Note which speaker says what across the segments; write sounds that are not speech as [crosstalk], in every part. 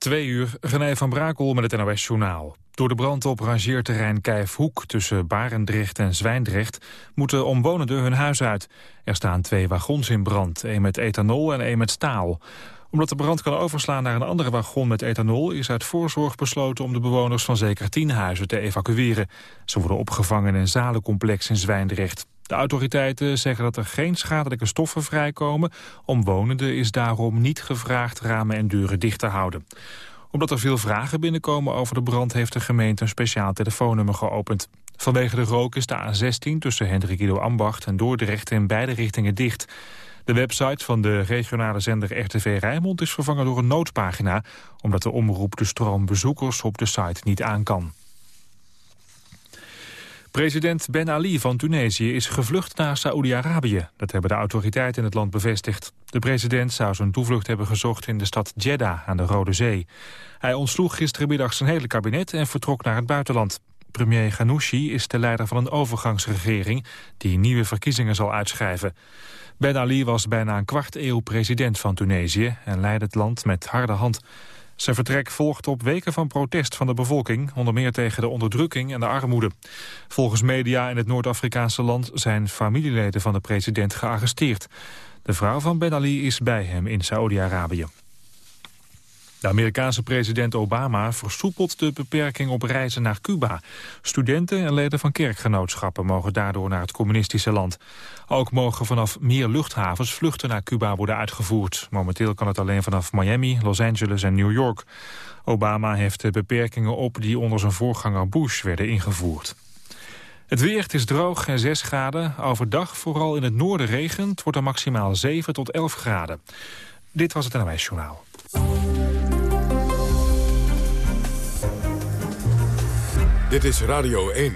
Speaker 1: Twee uur, René van Brakel met het NOS-journaal. Door de brand op rangeerterrein Kijfhoek tussen Barendrecht en Zwijndrecht... moeten omwonenden hun huis uit. Er staan twee wagons in brand, één met ethanol en één met staal. Omdat de brand kan overslaan naar een andere wagon met ethanol... is uit voorzorg besloten om de bewoners van zeker tien huizen te evacueren. Ze worden opgevangen in een zalencomplex in Zwijndrecht. De autoriteiten zeggen dat er geen schadelijke stoffen vrijkomen. Omwonenden is daarom niet gevraagd ramen en deuren dicht te houden. Omdat er veel vragen binnenkomen over de brand... heeft de gemeente een speciaal telefoonnummer geopend. Vanwege de rook is de A16 tussen Hendrik Ido Ambacht en Dordrecht... in beide richtingen dicht. De website van de regionale zender RTV Rijnmond is vervangen door een noodpagina... omdat de omroep de stroom bezoekers op de site niet aan kan. President Ben Ali van Tunesië is gevlucht naar Saoedi-Arabië. Dat hebben de autoriteiten in het land bevestigd. De president zou zijn toevlucht hebben gezocht in de stad Jeddah aan de Rode Zee. Hij ontsloeg gisterenmiddag zijn hele kabinet en vertrok naar het buitenland. Premier Ghanouchi is de leider van een overgangsregering... die nieuwe verkiezingen zal uitschrijven. Ben Ali was bijna een kwart eeuw president van Tunesië... en leidde het land met harde hand. Zijn vertrek volgt op weken van protest van de bevolking... onder meer tegen de onderdrukking en de armoede. Volgens media in het Noord-Afrikaanse land... zijn familieleden van de president gearresteerd. De vrouw van Ben Ali is bij hem in Saoedi-Arabië. De Amerikaanse president Obama versoepelt de beperking op reizen naar Cuba. Studenten en leden van kerkgenootschappen mogen daardoor naar het communistische land. Ook mogen vanaf meer luchthavens vluchten naar Cuba worden uitgevoerd. Momenteel kan het alleen vanaf Miami, Los Angeles en New York. Obama heeft de beperkingen op die onder zijn voorganger Bush werden ingevoerd. Het weer is droog en 6 graden. Overdag vooral in het noorden regent. wordt er maximaal 7 tot 11 graden. Dit was het NOS Journaal.
Speaker 2: Dit is Radio 1.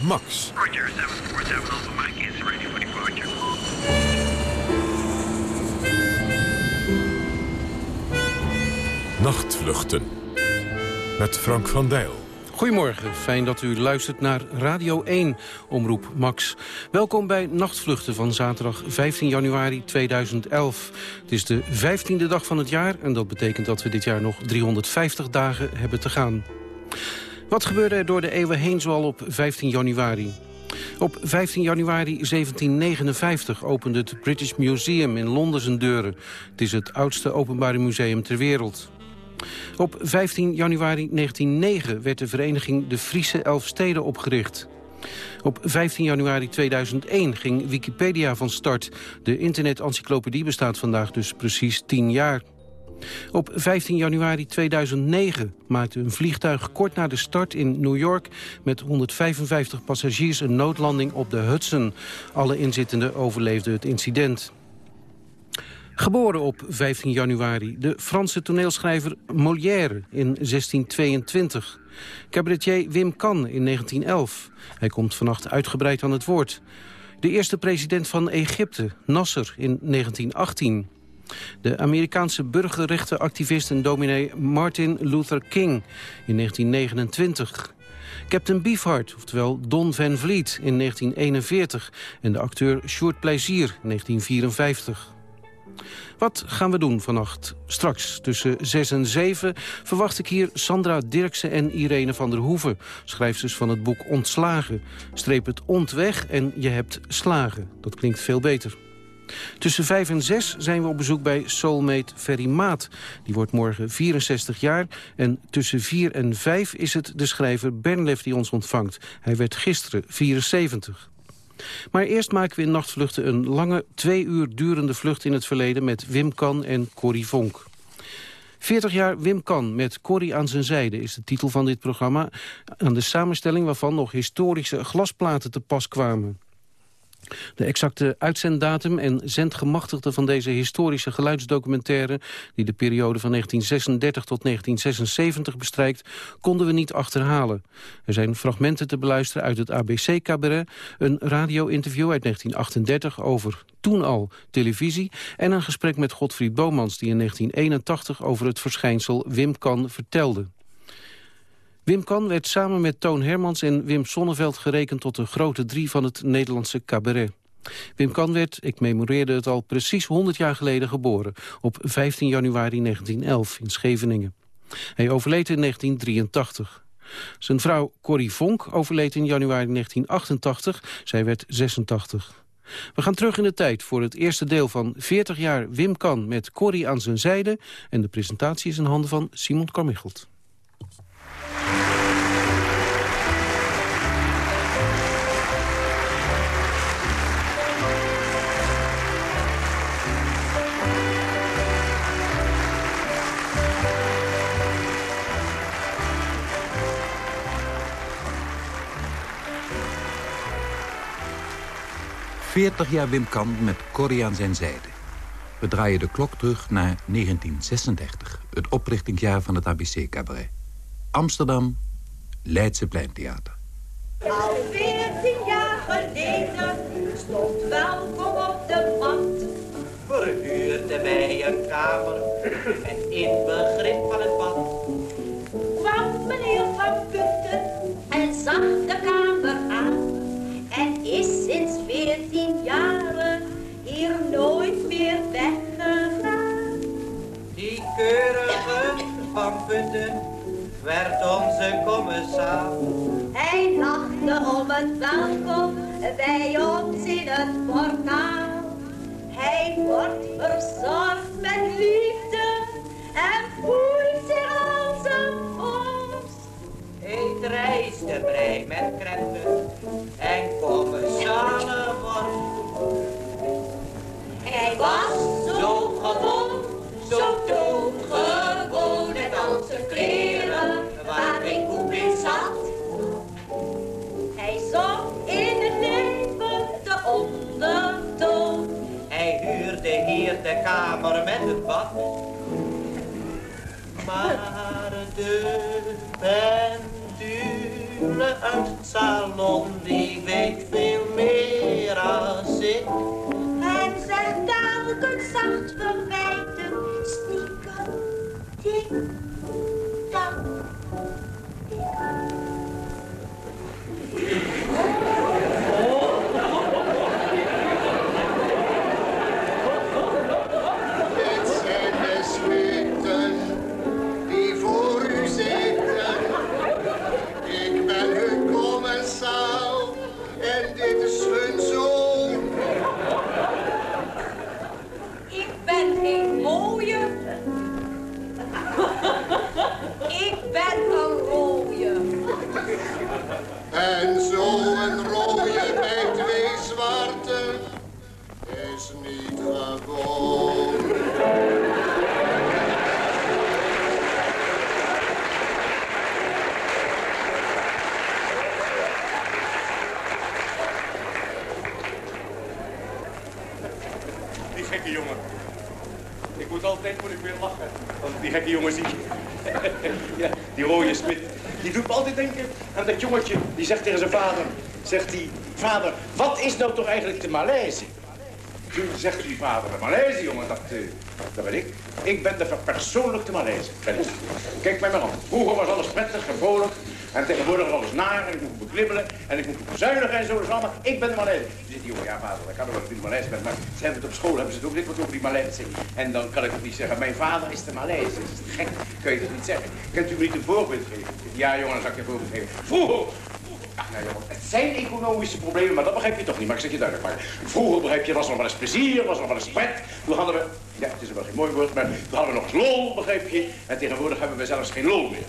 Speaker 2: Max.
Speaker 3: Roger, 747 Alpha Mike is ready for departure.
Speaker 2: Nachtvluchten. Met Frank van Dijl.
Speaker 4: Goedemorgen, fijn dat u luistert naar Radio 1, Omroep Max. Welkom bij Nachtvluchten van zaterdag 15 januari 2011. Het is de 15e dag van het jaar en dat betekent dat we dit jaar nog 350 dagen hebben te gaan. Wat gebeurde er door de eeuwen heen zoal op 15 januari? Op 15 januari 1759 opende het British Museum in Londen zijn deuren. Het is het oudste openbare museum ter wereld. Op 15 januari 1909 werd de vereniging de Friese Elfsteden opgericht. Op 15 januari 2001 ging Wikipedia van start. De internet-encyclopedie bestaat vandaag dus precies 10 jaar. Op 15 januari 2009 maakte een vliegtuig kort na de start in New York... met 155 passagiers een noodlanding op de Hudson. Alle inzittenden overleefden het incident. Geboren op 15 januari, de Franse toneelschrijver Molière in 1622. Cabaretier Wim Kan in 1911. Hij komt vannacht uitgebreid aan het woord. De eerste president van Egypte, Nasser, in 1918. De Amerikaanse burgerrechtenactivist en dominee Martin Luther King in 1929. Captain Beefheart, oftewel Don Van Vliet in 1941. En de acteur Sjoerd Plezier in 1954. Wat gaan we doen vannacht? Straks tussen 6 en 7 verwacht ik hier Sandra Dirksen en Irene van der Hoeven... schrijfsters van het boek Ontslagen. Streep het ont weg en je hebt slagen. Dat klinkt veel beter. Tussen 5 en 6 zijn we op bezoek bij soulmate Ferry Maat. Die wordt morgen 64 jaar. En tussen 4 en 5 is het de schrijver Bernlef die ons ontvangt. Hij werd gisteren 74. Maar eerst maken we in Nachtvluchten een lange, twee uur durende vlucht in het verleden... met Wim Kan en Corrie Vonk. 40 jaar Wim Kan met Corrie aan zijn zijde is de titel van dit programma... aan de samenstelling waarvan nog historische glasplaten te pas kwamen. De exacte uitzenddatum en zendgemachtigde van deze historische geluidsdocumentaire... die de periode van 1936 tot 1976 bestrijkt, konden we niet achterhalen. Er zijn fragmenten te beluisteren uit het ABC-cabaret... een radio-interview uit 1938 over toen al televisie... en een gesprek met Godfried Bomans die in 1981 over het verschijnsel Wim Kan vertelde. Wim Kan werd samen met Toon Hermans en Wim Sonneveld gerekend tot de grote drie van het Nederlandse cabaret. Wim Kan werd, ik memoreerde het al, precies 100 jaar geleden geboren. Op 15 januari 1911 in Scheveningen. Hij overleed in 1983. Zijn vrouw Corrie Vonk overleed in januari 1988. Zij werd 86. We gaan terug in de tijd voor het eerste deel van 40 jaar Wim Kan met Corrie aan zijn zijde. En de presentatie is in handen van Simon Carmichelt.
Speaker 5: 40 jaar Wim Kan met Corrie aan zijn zijde. We draaien de klok terug naar 1936, het oprichtingsjaar van het ABC Cabaret. Amsterdam, Leidse Pleintheater.
Speaker 6: Al 14 jaar geleden stond welkom op de mat.
Speaker 7: Verhuurde wij een kamer en in begrip van het bad.
Speaker 6: Kwam meneer Van Putten en zag de kamer
Speaker 7: van Putten werd onze commissaris.
Speaker 6: Hij lachte om het welkom bij ons in het portaal. Hij wordt verzorgd met liefde en voelt zich als een vorst.
Speaker 7: Eet rijstebrei met krenten en commensalen wordt.
Speaker 6: Hij was zo gewoon, zo doodgewoon zijn kleren waar geen koep in zat. Hij zong in het leven de ondertoon.
Speaker 7: Hij huurde hier de kamer met het bad. Maar de pendule uit het salon, die weet veel meer als ik.
Speaker 6: En zegt telkens zacht verwijten, stiekem,
Speaker 8: ちゃん。Die
Speaker 9: zegt tegen zijn vader. Zegt hij, vader, wat is nou toch eigenlijk de malaise? Toen zegt die vader, de malaise, jongen, dat, eh, dat ben ik. Ik ben de verpersoonlijkte malaise. Kijk mij maar aan. Vroeger was alles prettig en. En tegenwoordig is alles naar en ik moet beklibbelen en ik moet bezuinigen en zo. Dus allemaal, ik ben de malaise. Dan zegt jongen, ja vader, dat kan wel dat ik de malaise ben. Maar ze hebben het op school, hebben ze het ook dikwijls over die malaise. En dan kan ik ook niet zeggen, mijn vader is de malaise. Dat is gek, kun je dat niet zeggen. Kunt u me niet een voorbeeld geven? Ja jongen, dan zal ik je een voorbeeld geven. Vroeger Ach, nou jongen, het zijn economische problemen, maar dat begrijp je toch niet. Maar ik zeg je duidelijk maar. Vroeger begrijp je, was nog wel eens plezier, was nog wel eens pret. Toen hadden we, ja, het is wel geen mooi woord, maar toen hadden we nog lol, begrijp je. En tegenwoordig hebben we zelfs geen lol meer.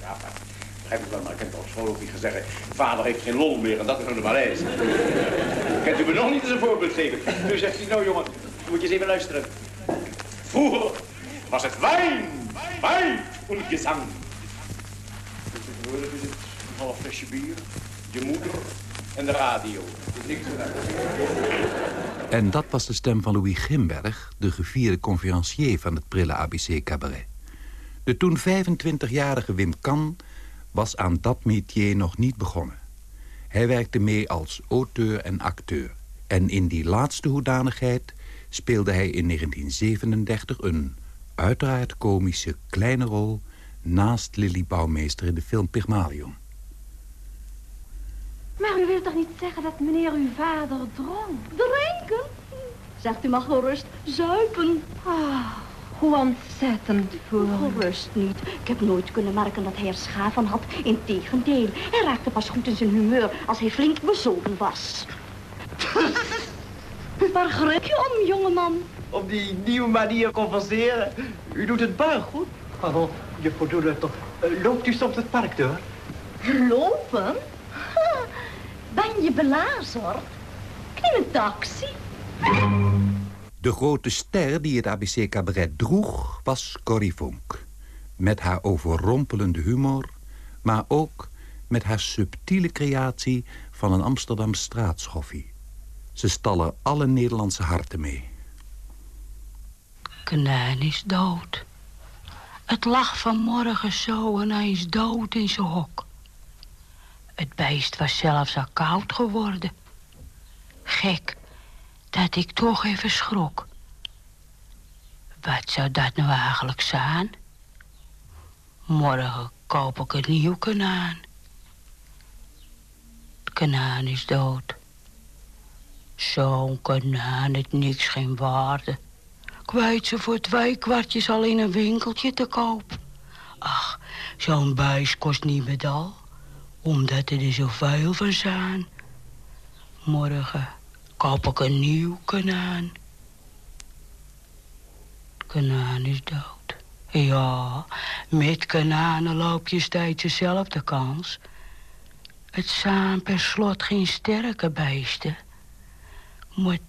Speaker 9: Ja, maar, begrijp ik wel, maar ik heb op school ook niet gezegd. Vader heeft geen lol meer en dat is de malaise. Kent u me nog niet eens een voorbeeld geven? Nu zegt hij, nou jongen, moet je eens even luisteren. Vroeger was het wijn, wijn en gezang. Tegenwoordig is het een half flesje bier, je moeder en de radio.
Speaker 5: En dat was de stem van Louis Grimberg, de gevierde conferencier van het prille ABC Cabaret. De toen 25-jarige Wim Kan was aan dat métier nog niet begonnen. Hij werkte mee als auteur en acteur. En in die laatste hoedanigheid speelde hij in 1937 een uiteraard komische kleine rol... naast Lily Bouwmeester in de film Pygmalion.
Speaker 10: Wilt toch toch niet zeggen dat meneer uw vader dronk? Drinken? Zegt u maar gerust, zuipen. Ah, hoe ontzettend voor. Gerust niet. Ik heb nooit kunnen merken dat hij er scha van had. Integendeel, hij raakte pas goed in zijn humeur als hij flink bezogen was. [laughs] Waar grik je om, jongeman?
Speaker 11: Op die nieuwe manier converseren. U doet het buig goed. Pardon, juffrouw Doeler, uh, loopt u soms het park door?
Speaker 10: Lopen? Ben je belazerd? Ik neem een taxi.
Speaker 5: De grote ster die het ABC Cabaret droeg was Corrie Vonk. Met haar overrompelende humor, maar ook met haar subtiele creatie van een Amsterdam straatschoffie. Ze stallen alle Nederlandse harten mee.
Speaker 12: Knijn is dood. Het lag vanmorgen zo en hij is dood in zijn hok. Het beest was zelfs al koud geworden. Gek dat ik toch even schrok. Wat zou dat nou eigenlijk zijn? Morgen koop ik een nieuw kanaan. Het kanaan is dood. Zo'n kanaan heeft niks geen waarde. Kwijt ze voor twee kwartjes al in een winkeltje te koop. Ach, zo'n buis kost niet meer al, omdat er zoveel van zijn. Morgen koop ik een nieuw kanaan. Kanaan is dood. Ja, met kananen loop je steeds dezelfde kans. Het zijn per slot geen sterke beesten. Moet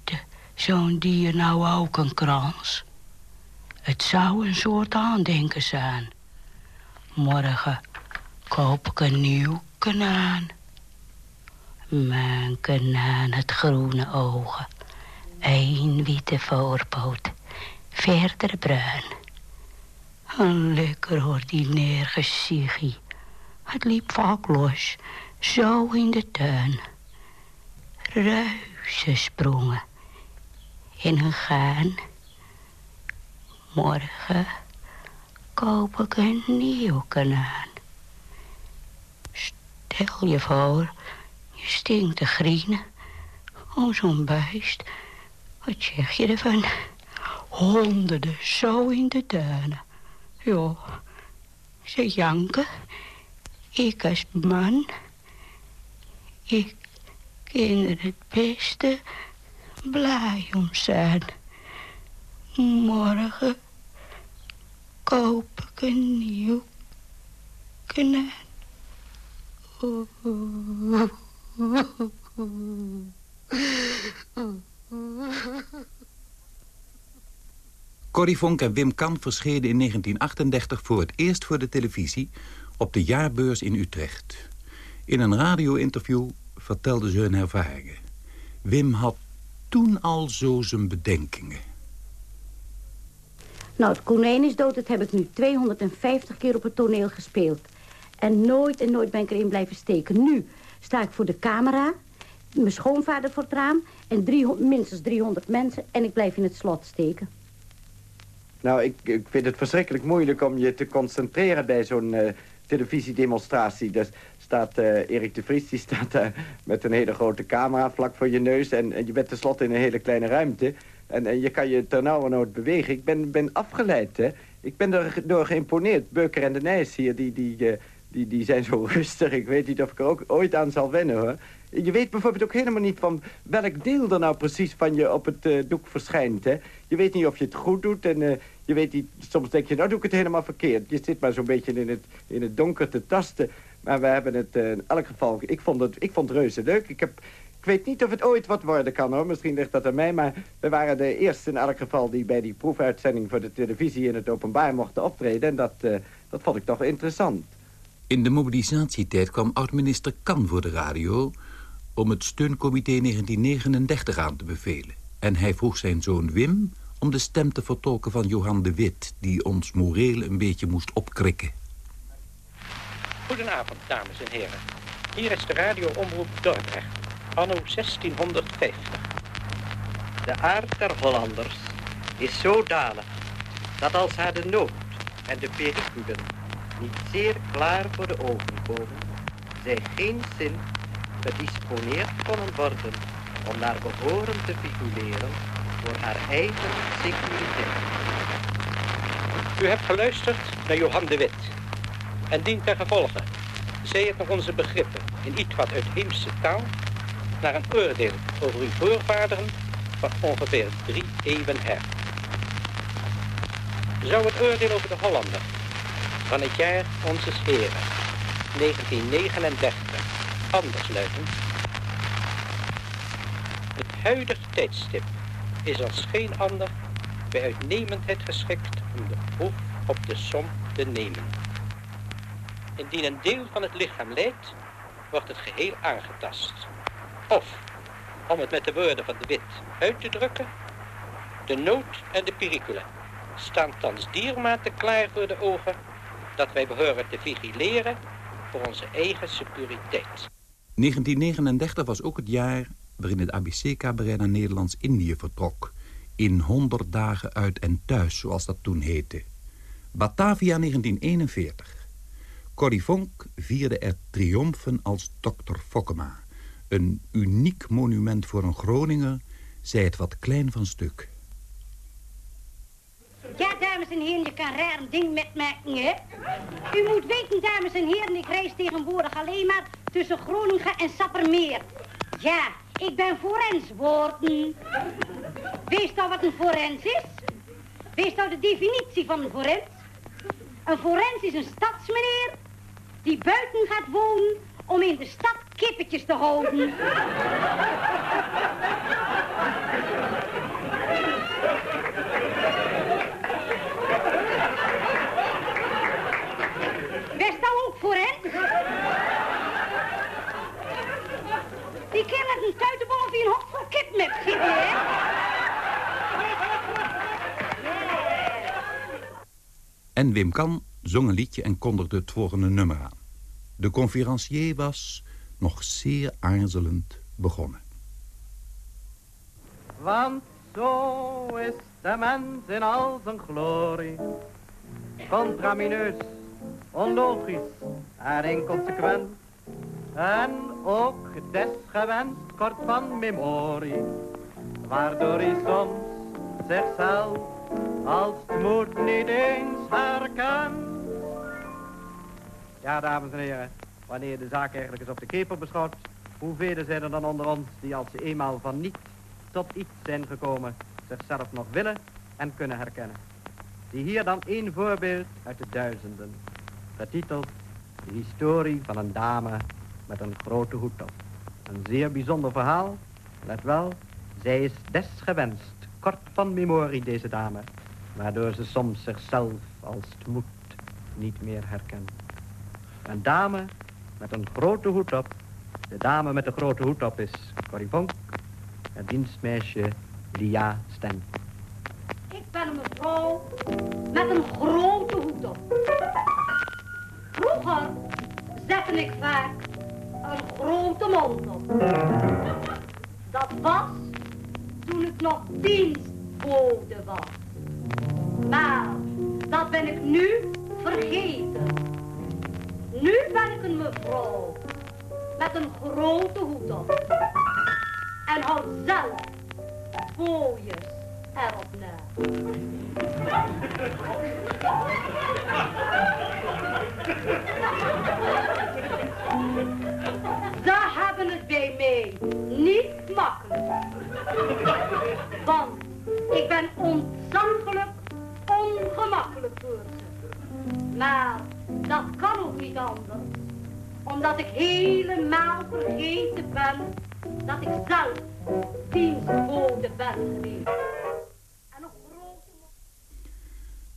Speaker 12: zo'n dier nou ook een krans? Het zou een soort aandenken zijn. Morgen koop ik een nieuw Mijn kanaan het groene ogen. Eén witte voorpoot. Verder bruin. Een lekker ordinair gezichtje. Het liep vaak los. Zo in de tuin. Reuzen sprongen. In een gaan. Morgen koop ik een nieuw kanaan. Stel je voor je stinkt te grienen. Oh, zo'n beest. Wat zeg je ervan? Honderden zo in de duinen. Ja, ze janken. Ik als man. Ik kan er het beste blij om zijn. Morgen koop ik een nieuw kanaan.
Speaker 5: Corrie Vonk en Wim Kan verschenen in 1938 voor het eerst voor de televisie... op de jaarbeurs in Utrecht. In een radio-interview vertelden ze hun ervaringen. Wim had toen al zo zijn bedenkingen.
Speaker 13: Nou, het konijn is dood. Dat heb ik nu 250 keer op het toneel gespeeld. En nooit en nooit ben ik erin blijven steken. Nu sta ik voor de camera, mijn schoonvader voor het raam... en 300, minstens 300 mensen en ik blijf in het slot steken.
Speaker 11: Nou, ik, ik vind het verschrikkelijk moeilijk om je te concentreren bij zo'n uh, televisiedemonstratie. Dus staat uh, Erik de Vries, die staat daar met een hele grote camera vlak voor je neus... en, je bent tenslotte in een hele kleine ruimte... En, en je kan je ternauwernood bewegen. Ik ben, ben afgeleid, hè. Ik ben er door geïmponeerd. Beuker en de Nijs hier, die, die, uh, die, die zijn zo [laughs] rustig. Ik weet niet of ik er ook ooit aan zal wennen, hoor. Je weet bijvoorbeeld ook helemaal niet van welk deel er nou precies van je op het uh, doek verschijnt, hè. Je weet niet of je het goed doet en uh, je weet niet... Soms denk je, nou doe ik het helemaal verkeerd. Je zit maar zo'n beetje in het, in het donker te tasten. Maar we hebben het uh, in elk geval... Ik vond het, ik vond het reuze leuk. Ik, heb, ik weet niet of het ooit wat worden kan, hoor. Misschien ligt dat aan mij, maar we waren de eerste in elk geval... die bij die proefuitzending voor de televisie in het openbaar mochten optreden. En dat, dat vond ik toch interessant.
Speaker 5: In de mobilisatietijd kwam oud-minister Kan voor de radio... om het steuncomité 1939 aan te bevelen. En hij vroeg zijn zoon Wim om de stem te vertolken van Johan de Wit... die ons moreel een beetje moest opkrikken.
Speaker 14: Goedenavond, dames en heren. Hier is de radioomroep Dordrecht, anno 1650.
Speaker 15: De aard der Hollanders is zodanig dat als haar de nood en de perikelen niet zeer klaar voor de ogen komen, zij geen zin
Speaker 16: gedisponeerd konden worden om naar behoren te figureren voor haar eigen securiteit.
Speaker 14: U hebt geluisterd naar Johan de Wit. En dient ten gevolge, zij het nog onze begrippen in iets wat uitheemse taal, naar een oordeel over uw voorvaderen van ongeveer drie eeuwen her. Zou het oordeel over de Hollander van het jaar onze heren 1939 anders luiden? Het huidige tijdstip is als geen ander bij uitnemendheid geschikt om de proef op de som te nemen. Indien een deel van het lichaam lijdt, wordt het geheel aangetast. Of, om het met de woorden van de wit uit te drukken, de nood en de pericule staan thans diermate klaar voor de ogen dat wij behoren te vigileren voor onze eigen securiteit.
Speaker 5: 1939 was ook het jaar waarin het ABC-cabaret naar Nederlands-Indië vertrok. In 100 dagen uit en thuis, zoals dat toen heette. Batavia 1941. Corrie Vonk vierde er triomfen als Dr. Fokkema. Een uniek monument voor een Groninger, zei het wat klein van stuk.
Speaker 17: Dames en heren, je kan raar een ding metmaken, hè? U moet weten, dames en heren, ik reis tegenwoordig alleen maar tussen Groningen en Sappermeer. Ja, ik ben forens worden. Wees nou wat een forens is? Wees nou de definitie van een forens? Een forens is een stadsmeneer die buiten gaat wonen om in de stad kippetjes te houden. Ook forens? Die kerel heeft een tuitenbal of hij een hok met gieten, hè?
Speaker 5: En Wim Kan zong een liedje en kondigde het volgende nummer aan. De conferencier was nog zeer aarzelend begonnen.
Speaker 11: Want zo is de mens in al zijn glorie. Contramineus, onlogisch en inconsequent. En ook desgewenst kort van memorie. Waardoor hij soms zichzelf als het moet niet eens herkent. Ja, dames en heren, wanneer de zaak eigenlijk eens op de keper beschouwt, hoeveel zijn er dan onder ons die als ze eenmaal van niet tot iets zijn gekomen, zichzelf nog willen en kunnen herkennen. Die hier dan één voorbeeld uit de duizenden, getiteld De historie van een dame met een grote hoed op. Een zeer bijzonder verhaal, let wel, zij is desgewenst, kort van memorie deze dame, waardoor ze soms zichzelf als het moet niet meer herkent. Een dame met een grote hoed op. De dame met de grote hoed op is Corrie Vonk. Het dienstmeisje Lia Sten.
Speaker 17: Ik ben een mevrouw met een grote hoed op. Vroeger ik vaak een grote mond op. Dat was toen ik nog dienstbode was. Maar dat ben ik nu vergeten. Nu ben ik een mevrouw met een grote hoed op. En houd zelf fooiers erop na.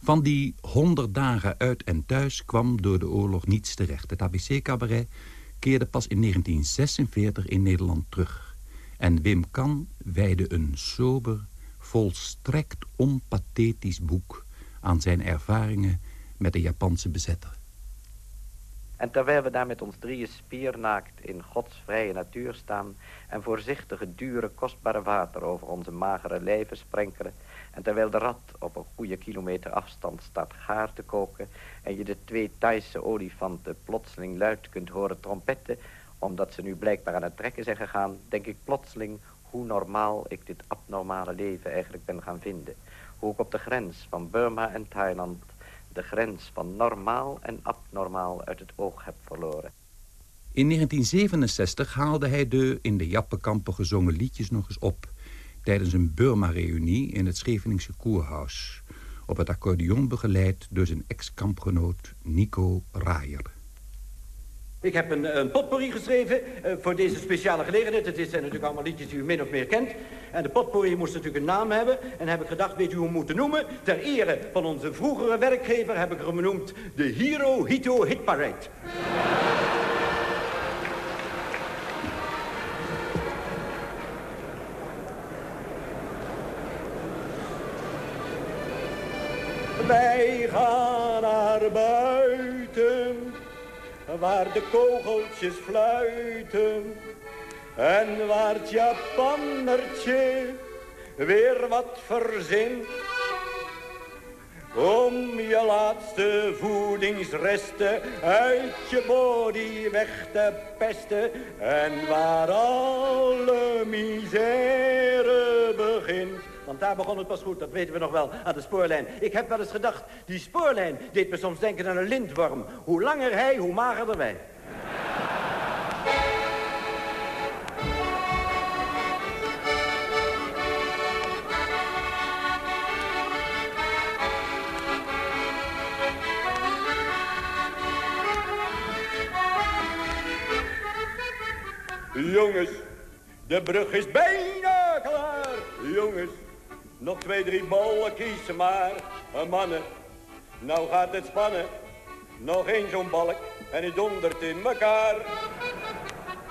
Speaker 5: Van die honderd dagen uit en thuis kwam door de oorlog niets terecht. Het ABC-cabaret keerde pas in 1946 in Nederland terug. En Wim Kan wijde een sober, volstrekt onpathetisch boek... aan zijn ervaringen met de Japanse bezetter.
Speaker 16: En terwijl we daar met ons drieën spiernaakt in Gods vrije natuur staan... en voorzichtige, dure, kostbare water over onze magere lijven sprenkelen... en terwijl de rat op een goede kilometer afstand staat gaar te koken... en je de twee Thaise olifanten plotseling luid kunt horen trompetten...
Speaker 11: Omdat ze nu blijkbaar aan het trekken zijn gegaan, denk ik plotseling hoe normaal ik dit abnormale leven eigenlijk ben gaan vinden. Hoe ik op de grens van Burma en Thailand de grens van normaal en abnormaal uit het oog heb verloren.
Speaker 5: In 1967 haalde hij de in de Jappenkampen gezongen liedjes nog eens op... tijdens een Burma-reunie in het Scheveningse Koerhuis... op het accordeon begeleid door zijn ex-kampgenoot Nico Raaier.
Speaker 18: Ik heb een, een potpourri geschreven uh, voor deze speciale gelegenheid. Het zijn natuurlijk allemaal liedjes die u min of meer kent. En de potpourri moest natuurlijk een naam hebben. En heb ik gedacht, weet u hoe we moeten noemen? Ter ere van onze vroegere werkgever heb ik hem genoemd de Hiro Hito Hit Parade. Wij gaan naar buiten waar de kogeltjes fluiten en waar het Japannertje weer wat verzint. Om je laatste voedingsresten uit je body weg te pesten. En waar alle misère begint. Want daar begon het pas goed, dat weten we nog wel, aan de spoorlijn. Ik heb wel eens gedacht, die spoorlijn deed me soms denken aan een lintworm. Hoe langer hij, hoe magerder wij. Jongens, de brug is bijna klaar. Jongens, nog twee, drie ballen kiezen maar. Mannen, nou gaat het spannen. Nog één zo'n balk en het dondert in elkaar.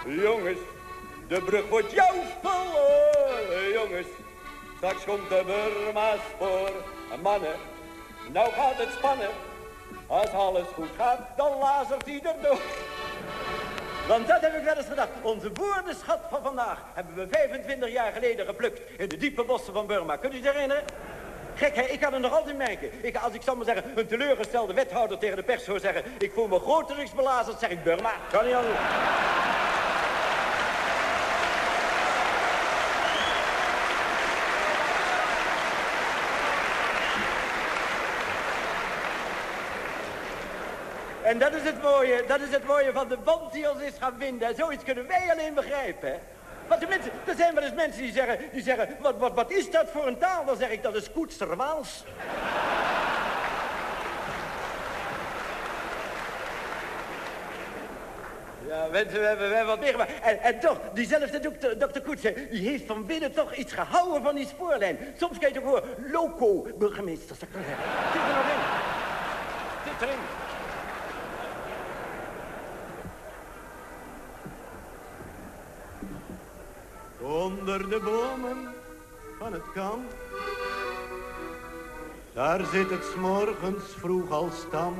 Speaker 18: Jongens, de brug wordt jou verloren. Jongens, straks komt de Burma's voor. Mannen, nou gaat het spannen. Als alles goed gaat, dan lazert hij erdoor. Want dat heb ik wel eens gedacht. Onze woordenschat van vandaag hebben we 25 jaar geleden geplukt in de diepe bossen van Burma. Kunt u zich herinneren? Gek, hè? ik kan het nog altijd merken. Ik, als ik zal maar zeggen, een teleurgestelde wethouder tegen de pers zou zeggen... ik voel me grotendeels belazerd, zeg ik Burma. Kan niet anders. En dat is het mooie, dat is het mooie van de band die ons is gaan vinden. Zoiets kunnen wij alleen begrijpen, hè? Want de mensen, er zijn wel eens mensen die zeggen, die zeggen wat, wat, wat is dat voor een taal? Dan zeg ik, dat is Koetsterwaals. Ja, mensen, we hebben, we hebben wat meegemaakt. En, en toch, diezelfde dokter, dokter Koetsen, die heeft van binnen toch iets gehouden van die spoorlijn. Soms kan je toch horen, loco, burgemeester. Zit er nog in. Zit erin. Onder de bomen van het kamp. Daar zit het morgens vroeg al stam.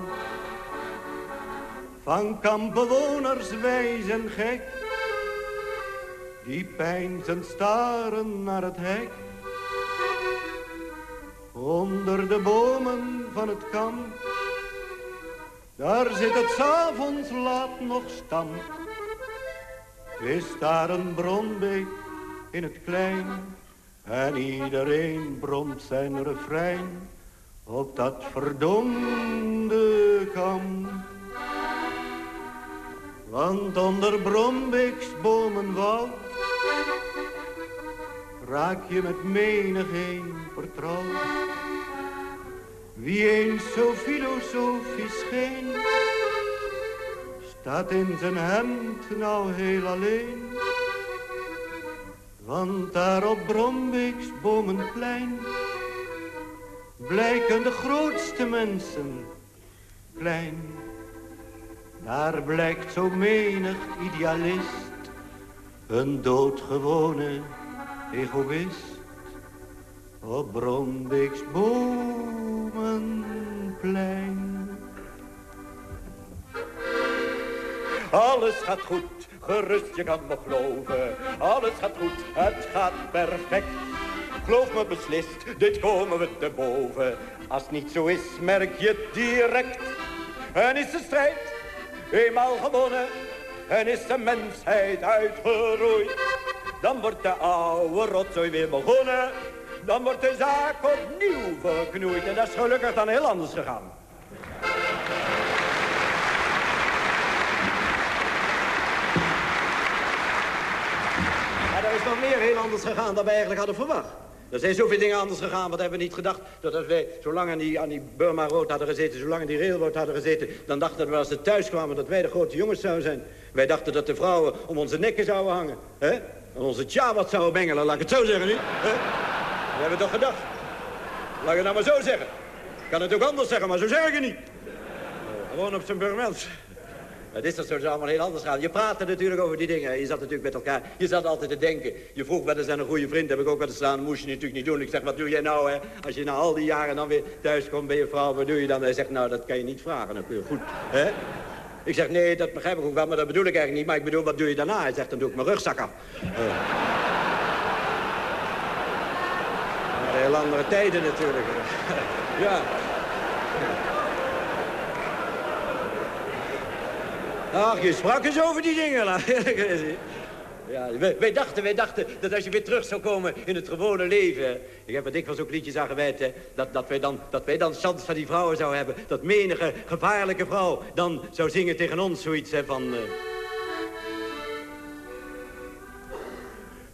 Speaker 18: Van kampbewoners wijs en gek. Die pijnzend staren naar het hek. Onder de bomen van het kamp. Daar zit het s'avonds laat nog stam. Is daar een bronbeek in het klein. En iedereen bromt zijn refrein op dat verdomde kam. Want onder Brombeeks bomenwoud raak je met menigeen vertrouwd. Wie eens zo filosofisch scheen, staat in zijn hemd nou heel alleen. Want daar op Brombeeks bomenplein blijken de grootste mensen klein. Daar blijkt zo menig idealist een doodgewone egoïst op Brombeeks bomenplein. Alles gaat goed Gerust, je kan me geloven. Alles gaat goed, het gaat perfect. Geloof me beslist, dit komen we te boven. Als het niet zo is, merk je direct. En is de strijd eenmaal gewonnen, en is de mensheid uitgeroeid. Dan wordt de oude rotzooi weer begonnen. Dan wordt de zaak opnieuw verknoeid. En dat is gelukkig dan heel anders gegaan. Maar er is nog meer heel anders gegaan dan wij eigenlijk hadden verwacht. Er zijn zoveel dingen anders gegaan, wat hebben we niet gedacht? Dat als wij zo lang aan die, aan die Burma Road hadden gezeten, zo lang aan die railroad hadden gezeten... dan dachten we als ze thuis kwamen dat wij de grote jongens zouden zijn. Wij dachten dat de vrouwen om onze nekken zouden hangen. Hè? En onze tjawat zouden bengelen, laat ik het zo zeggen niet. Hè? Dat hebben we toch gedacht? Laat ik het nou maar zo zeggen. Ik kan het ook anders zeggen, maar zo zeg ik het niet. Gewoon op zijn burmels. Het is dat zo allemaal heel anders gaan. Je praatte natuurlijk over die dingen. Je zat natuurlijk met elkaar. Je zat altijd te denken. Je vroeg wel eens aan een goede vriend. Heb ik ook wel eens staan. Moest je natuurlijk niet doen. Ik zeg, wat doe jij nou, hè? Als je na al die jaren dan weer thuis komt bij je vrouw. Wat doe je dan? Hij zegt, nou, dat kan je niet vragen. Dan kun je goed, hè? Ik zeg, nee, dat begrijp ik ook wel. Maar dat bedoel ik eigenlijk niet. Maar ik bedoel, wat doe je daarna? Hij zegt, dan doe ik mijn rugzak af. Uh. Heel andere tijden natuurlijk. [laughs] ja. Ach, je sprak eens over die dingen. Ja, wij, dachten, wij dachten dat als je weer terug zou komen in het gewone leven... Ik heb er dikwijls ook liedjes aan gewijd, hè, dat, dat, wij dan, dat wij dan chance van die vrouwen zouden hebben. Dat menige gevaarlijke vrouw dan zou zingen tegen ons zoiets hè, van... Uh...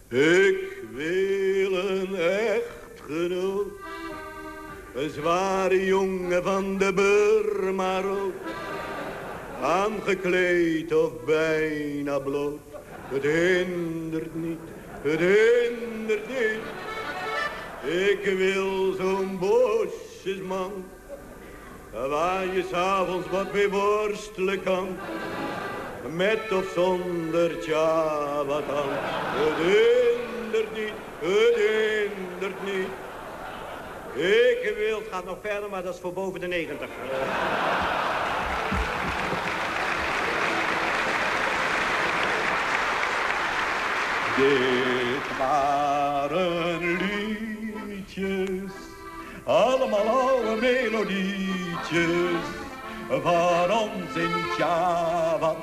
Speaker 18: Ik wil een echtgenoot, een zware jongen van de Burma Rood aangekleed of bijna bloot. Het hindert niet, het hindert niet. Ik wil zo'n bosjesman, waar je s'avonds wat mee worstelen kan. Met of zonder tjabatan. Het hindert niet, het hindert niet. Ik wil, het gaat nog verder, maar dat is voor boven de negentig. Dit waren liedjes, allemaal oude melodietjes, van ons in Java,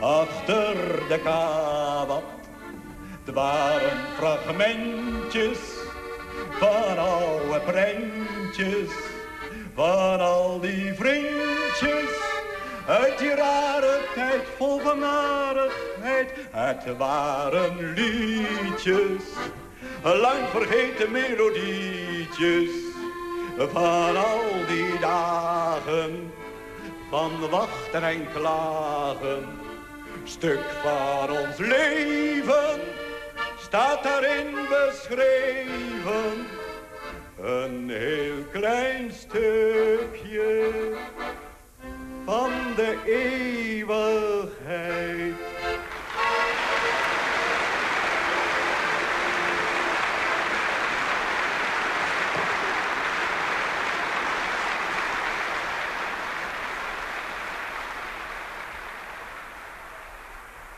Speaker 18: achter de kabat. Het waren fragmentjes van oude prentjes, van al die vriendjes uit die rare tijd vol vanarigheid. Het waren liedjes, lang vergeten melodietjes. Van al die dagen, van wachten en klagen. Stuk van ons leven, staat daarin beschreven. Een heel klein stukje van de eeuwigheid.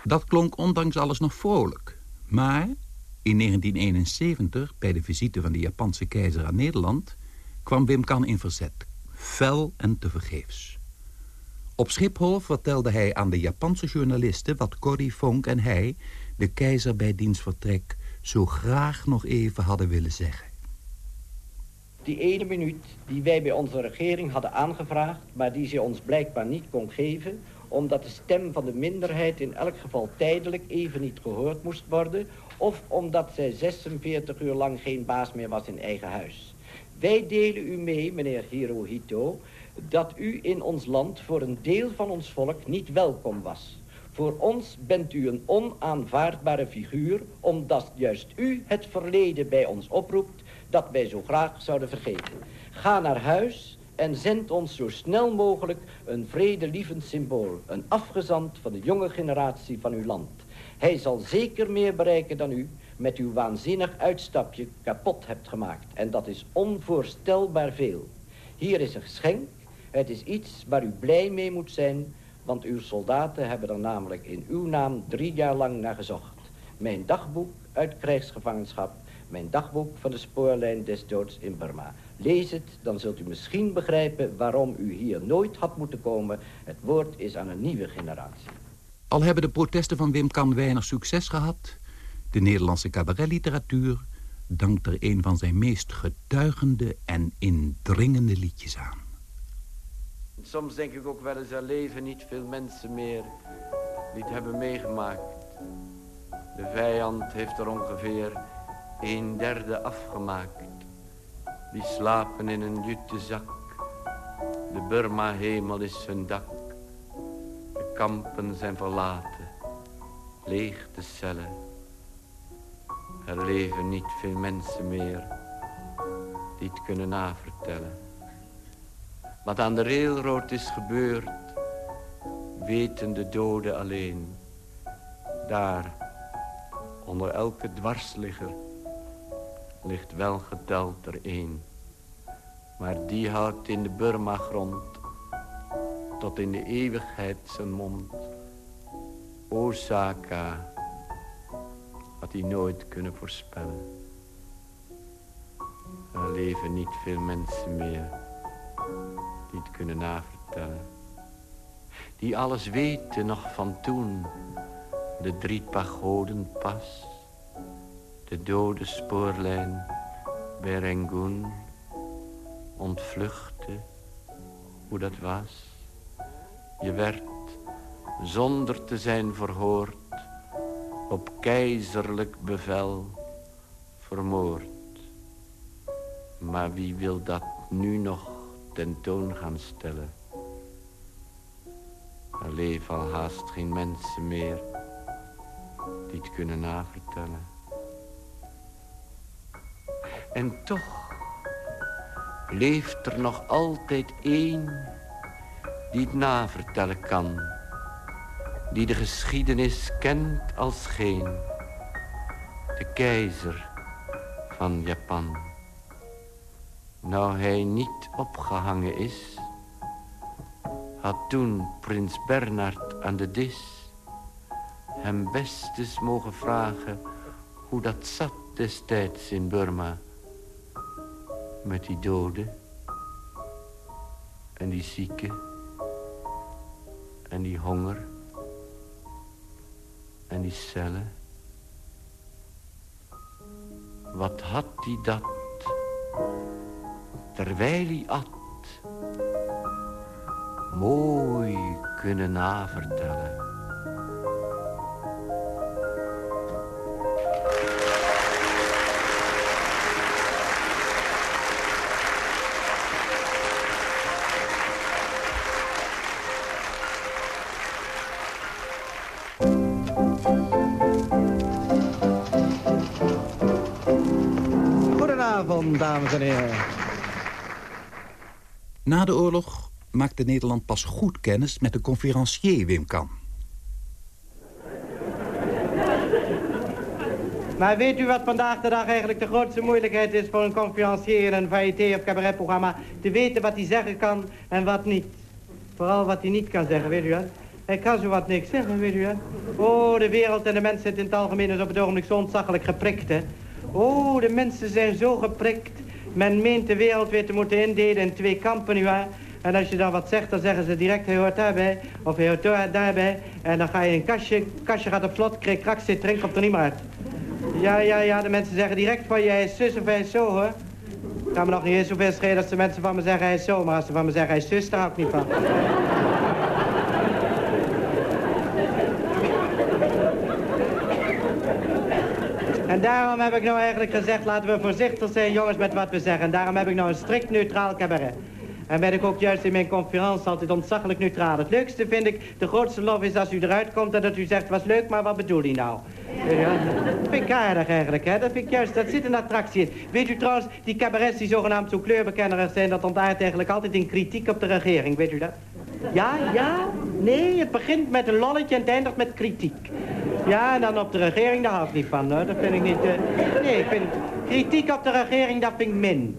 Speaker 5: Dat klonk ondanks alles nog vrolijk. Maar in 1971, bij de visite van de Japanse keizer aan Nederland... kwam Wim Kan in verzet, fel en tevergeefs. Op Schiphol vertelde hij aan de Japanse journalisten... wat Corrie Fonk en hij, de keizer bij diens vertrek... zo graag nog even hadden willen zeggen.
Speaker 19: Die ene minuut die wij bij onze regering hadden aangevraagd... maar die ze ons blijkbaar niet kon geven... omdat de stem van de minderheid in elk geval tijdelijk even niet gehoord moest worden... of omdat zij 46 uur lang geen baas meer was in eigen huis. Wij delen u mee, meneer Hirohito dat u in ons land voor een deel van ons volk niet welkom was. Voor ons bent u een onaanvaardbare figuur, omdat juist u het verleden bij ons oproept dat wij zo graag zouden vergeten. Ga naar huis en zend ons zo snel mogelijk een vredelievend symbool, een afgezant van de jonge generatie van uw land. Hij zal zeker meer bereiken dan u met uw waanzinnig uitstapje kapot hebt gemaakt. En dat is onvoorstelbaar veel. Hier is een geschenk het is iets waar u blij mee moet zijn, want uw soldaten hebben er namelijk in uw naam drie jaar lang naar gezocht. Mijn dagboek uit krijgsgevangenschap, mijn dagboek van de spoorlijn des doods in Burma. Lees het, dan zult u misschien begrijpen waarom u hier nooit had moeten komen. Het woord is aan een nieuwe generatie.
Speaker 5: Al hebben de protesten van Wim Kan weinig succes gehad... de Nederlandse cabaretliteratuur dankt er een van zijn meest getuigende en indringende liedjes aan.
Speaker 20: Soms denk ik ook wel eens, er leven niet veel mensen meer die het hebben meegemaakt. De vijand heeft er ongeveer een derde afgemaakt. Die slapen in een jute zak. De Burma-hemel is hun dak. De kampen zijn verlaten. Leeg de cellen. Er leven niet veel mensen meer die het kunnen navertellen. Wat aan de railroad is gebeurd, weten de doden alleen. Daar, onder elke dwarsligger, ligt wel geteld er één. Maar die houdt in de Burma-grond tot in de eeuwigheid zijn mond. Osaka had hij nooit kunnen voorspellen. Er leven niet veel mensen meer die het kunnen navertellen. Die alles weten nog van toen. De drie pagoden pas. De dode spoorlijn bij Rangoon. Ontvluchten, hoe dat was. Je werd, zonder te zijn verhoord, op keizerlijk bevel vermoord. Maar wie wil dat nu nog tentoon gaan stellen? Er leven al haast geen mensen meer die het kunnen navertellen. En toch leeft er nog altijd één die het navertellen kan. Die de geschiedenis kent als geen. De keizer van Japan. Nou hij niet opgehangen is, had toen prins Bernard aan de dis hem best eens mogen vragen hoe dat zat destijds in Burma. Met die doden en die zieken en die honger en die cellen. Wat had hij dat terwijl hij at mooi kunnen navertellen.
Speaker 21: Dames en heren.
Speaker 5: Na de oorlog maakte Nederland pas goed kennis met de conferencier Wim Kan.
Speaker 11: Maar weet u wat vandaag de dag eigenlijk de grootste moeilijkheid is voor een conferencier in een variété of cabaretprogramma? Te weten wat hij zeggen kan en wat niet. Vooral wat hij niet kan zeggen, weet u dat? Hij kan zo wat niks zeggen, weet u dat? Oh, de wereld en de mensen in het algemeen is op het ogenblik zo ontzaglijk geprikt, hè? Oh, de mensen zijn zo geprikt. Men meent de wereld weer te moeten indelen in twee kampen, nietwaar? En als je dan wat zegt, dan zeggen ze direct, hij hoort daarbij. Of hij hoort daarbij. En dan ga je in een kastje, kastje gaat op slot, kreeg krak, zit, drink, komt er niet meer uit. Ja, ja, ja, de mensen zeggen direct van, jij is zus of hij is zo, hoor. Het kan me nog niet eens zoveel schelen als de mensen van me zeggen, hij is zo. Maar als ze van me zeggen, hij is zus, daar hou ik niet van. Daarom heb ik nou eigenlijk gezegd, laten we voorzichtig zijn jongens met wat we zeggen. En daarom heb ik nou een strikt neutraal cabaret. En ben ik ook juist in mijn conferentie altijd ontzaglijk neutraal. Het leukste vind ik, de grootste lof is als u eruit komt en dat u zegt, was leuk, maar wat bedoel je nou? Ja, dat vind ik aardig eigenlijk, hè. Dat vind ik juist, dat zit een attractie in. Weet u trouwens, die cabarets die zogenaamd zo kleurbekennerig zijn, dat ontaart eigenlijk altijd in kritiek op de regering, weet u dat? Ja, ja, nee, het begint met een lolletje en het eindigt met kritiek. Ja, en dan op de regering, daar hou ik niet van. Dat vind ik niet... eh, Nee, ik vind kritiek op de regering, dat vind ik min.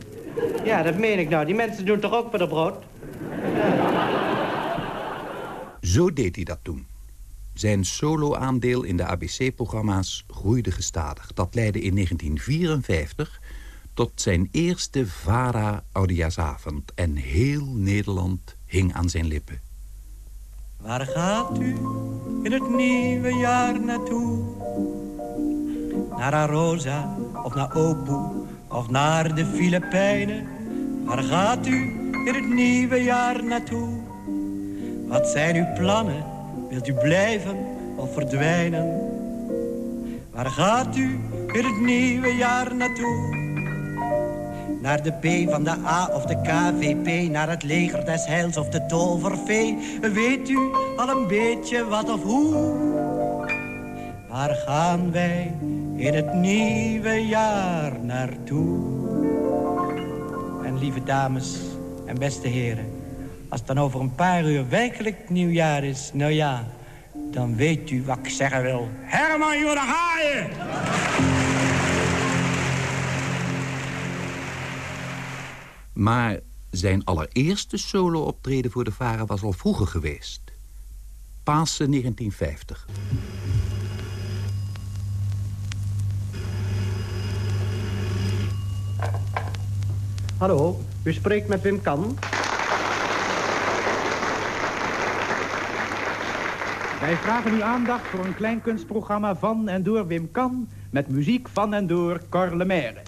Speaker 11: Ja, dat meen ik nou. Die mensen doen toch ook voor de brood?
Speaker 5: Zo deed hij dat toen. Zijn solo-aandeel in de ABC-programma's groeide gestadig. Dat leidde in 1954 tot zijn eerste VARA-oudejaarsavond. En heel Nederland hing aan zijn lippen.
Speaker 22: Waar gaat u in het nieuwe jaar naartoe? Naar Arosa of naar Opu of naar de Filipijnen? Waar gaat u in het nieuwe jaar naartoe? Wat zijn uw plannen? Wilt u blijven of verdwijnen? Waar gaat u in het nieuwe jaar naartoe? Naar de P van de A of de KVP, naar het leger des heils of de tovervee. Weet u al een beetje wat of hoe? Waar gaan wij in het nieuwe jaar naartoe? En lieve dames en beste heren, als het dan over een paar uur werkelijk nieuwjaar is, nou ja, dan weet u wat ik zeggen wil. Herman, je!
Speaker 5: Maar zijn allereerste solo-optreden voor de Varen was al vroeger geweest. Pasen 1950.
Speaker 11: Hallo, u spreekt met Wim Kan.
Speaker 23: Wij vragen uw aandacht voor een klein kunstprogramma van en door Wim Kan... met muziek van en door Cor Lemaire.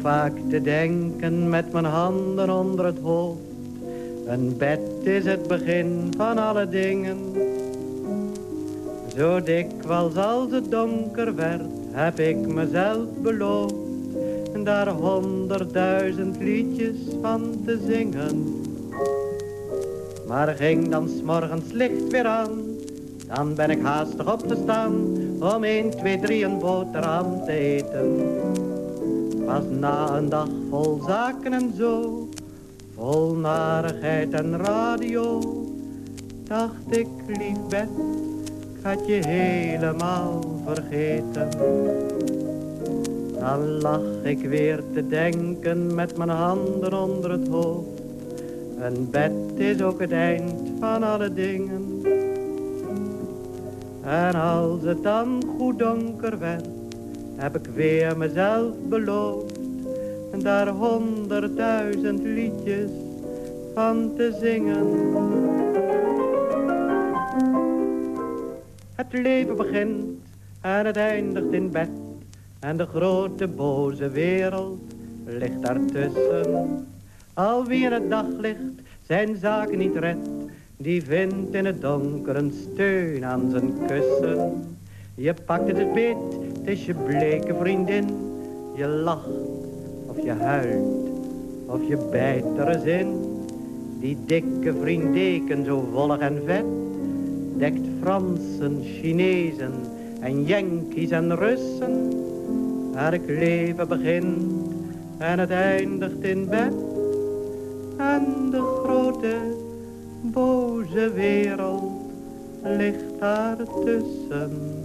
Speaker 11: Vaak te denken met mijn handen onder het hoofd. Een bed is het begin van alle dingen. Zo dikwijls als het donker werd, heb ik mezelf beloofd. Daar honderdduizend liedjes van te zingen. Maar ging dan s'morgens licht weer aan, dan ben ik haastig opgestaan. Om 1, 2, 3 een boterham te eten. Pas na een dag vol zaken en zo, vol narigheid en radio, dacht ik, lief bed, ik had je helemaal vergeten. Dan lag ik weer te denken met mijn handen onder het hoofd. Een bed is ook het eind van alle dingen. En als het dan goed donker werd, heb ik weer mezelf beloofd daar honderdduizend liedjes van te zingen. Het leven begint en het eindigt in bed en de grote boze wereld ligt daartussen. Al wie in het daglicht zijn zaken niet redt, die vindt in het donker een steun aan zijn kussen. Je pakt het beet, het is je bleke vriendin. Je lacht of je huilt of je bijt er eens in. Die dikke vriendeken zo vollig en vet. Dekt Fransen, Chinezen en Yankees en Russen. Elk leven begint en het eindigt in bed. En de grote boze wereld ligt daar tussen.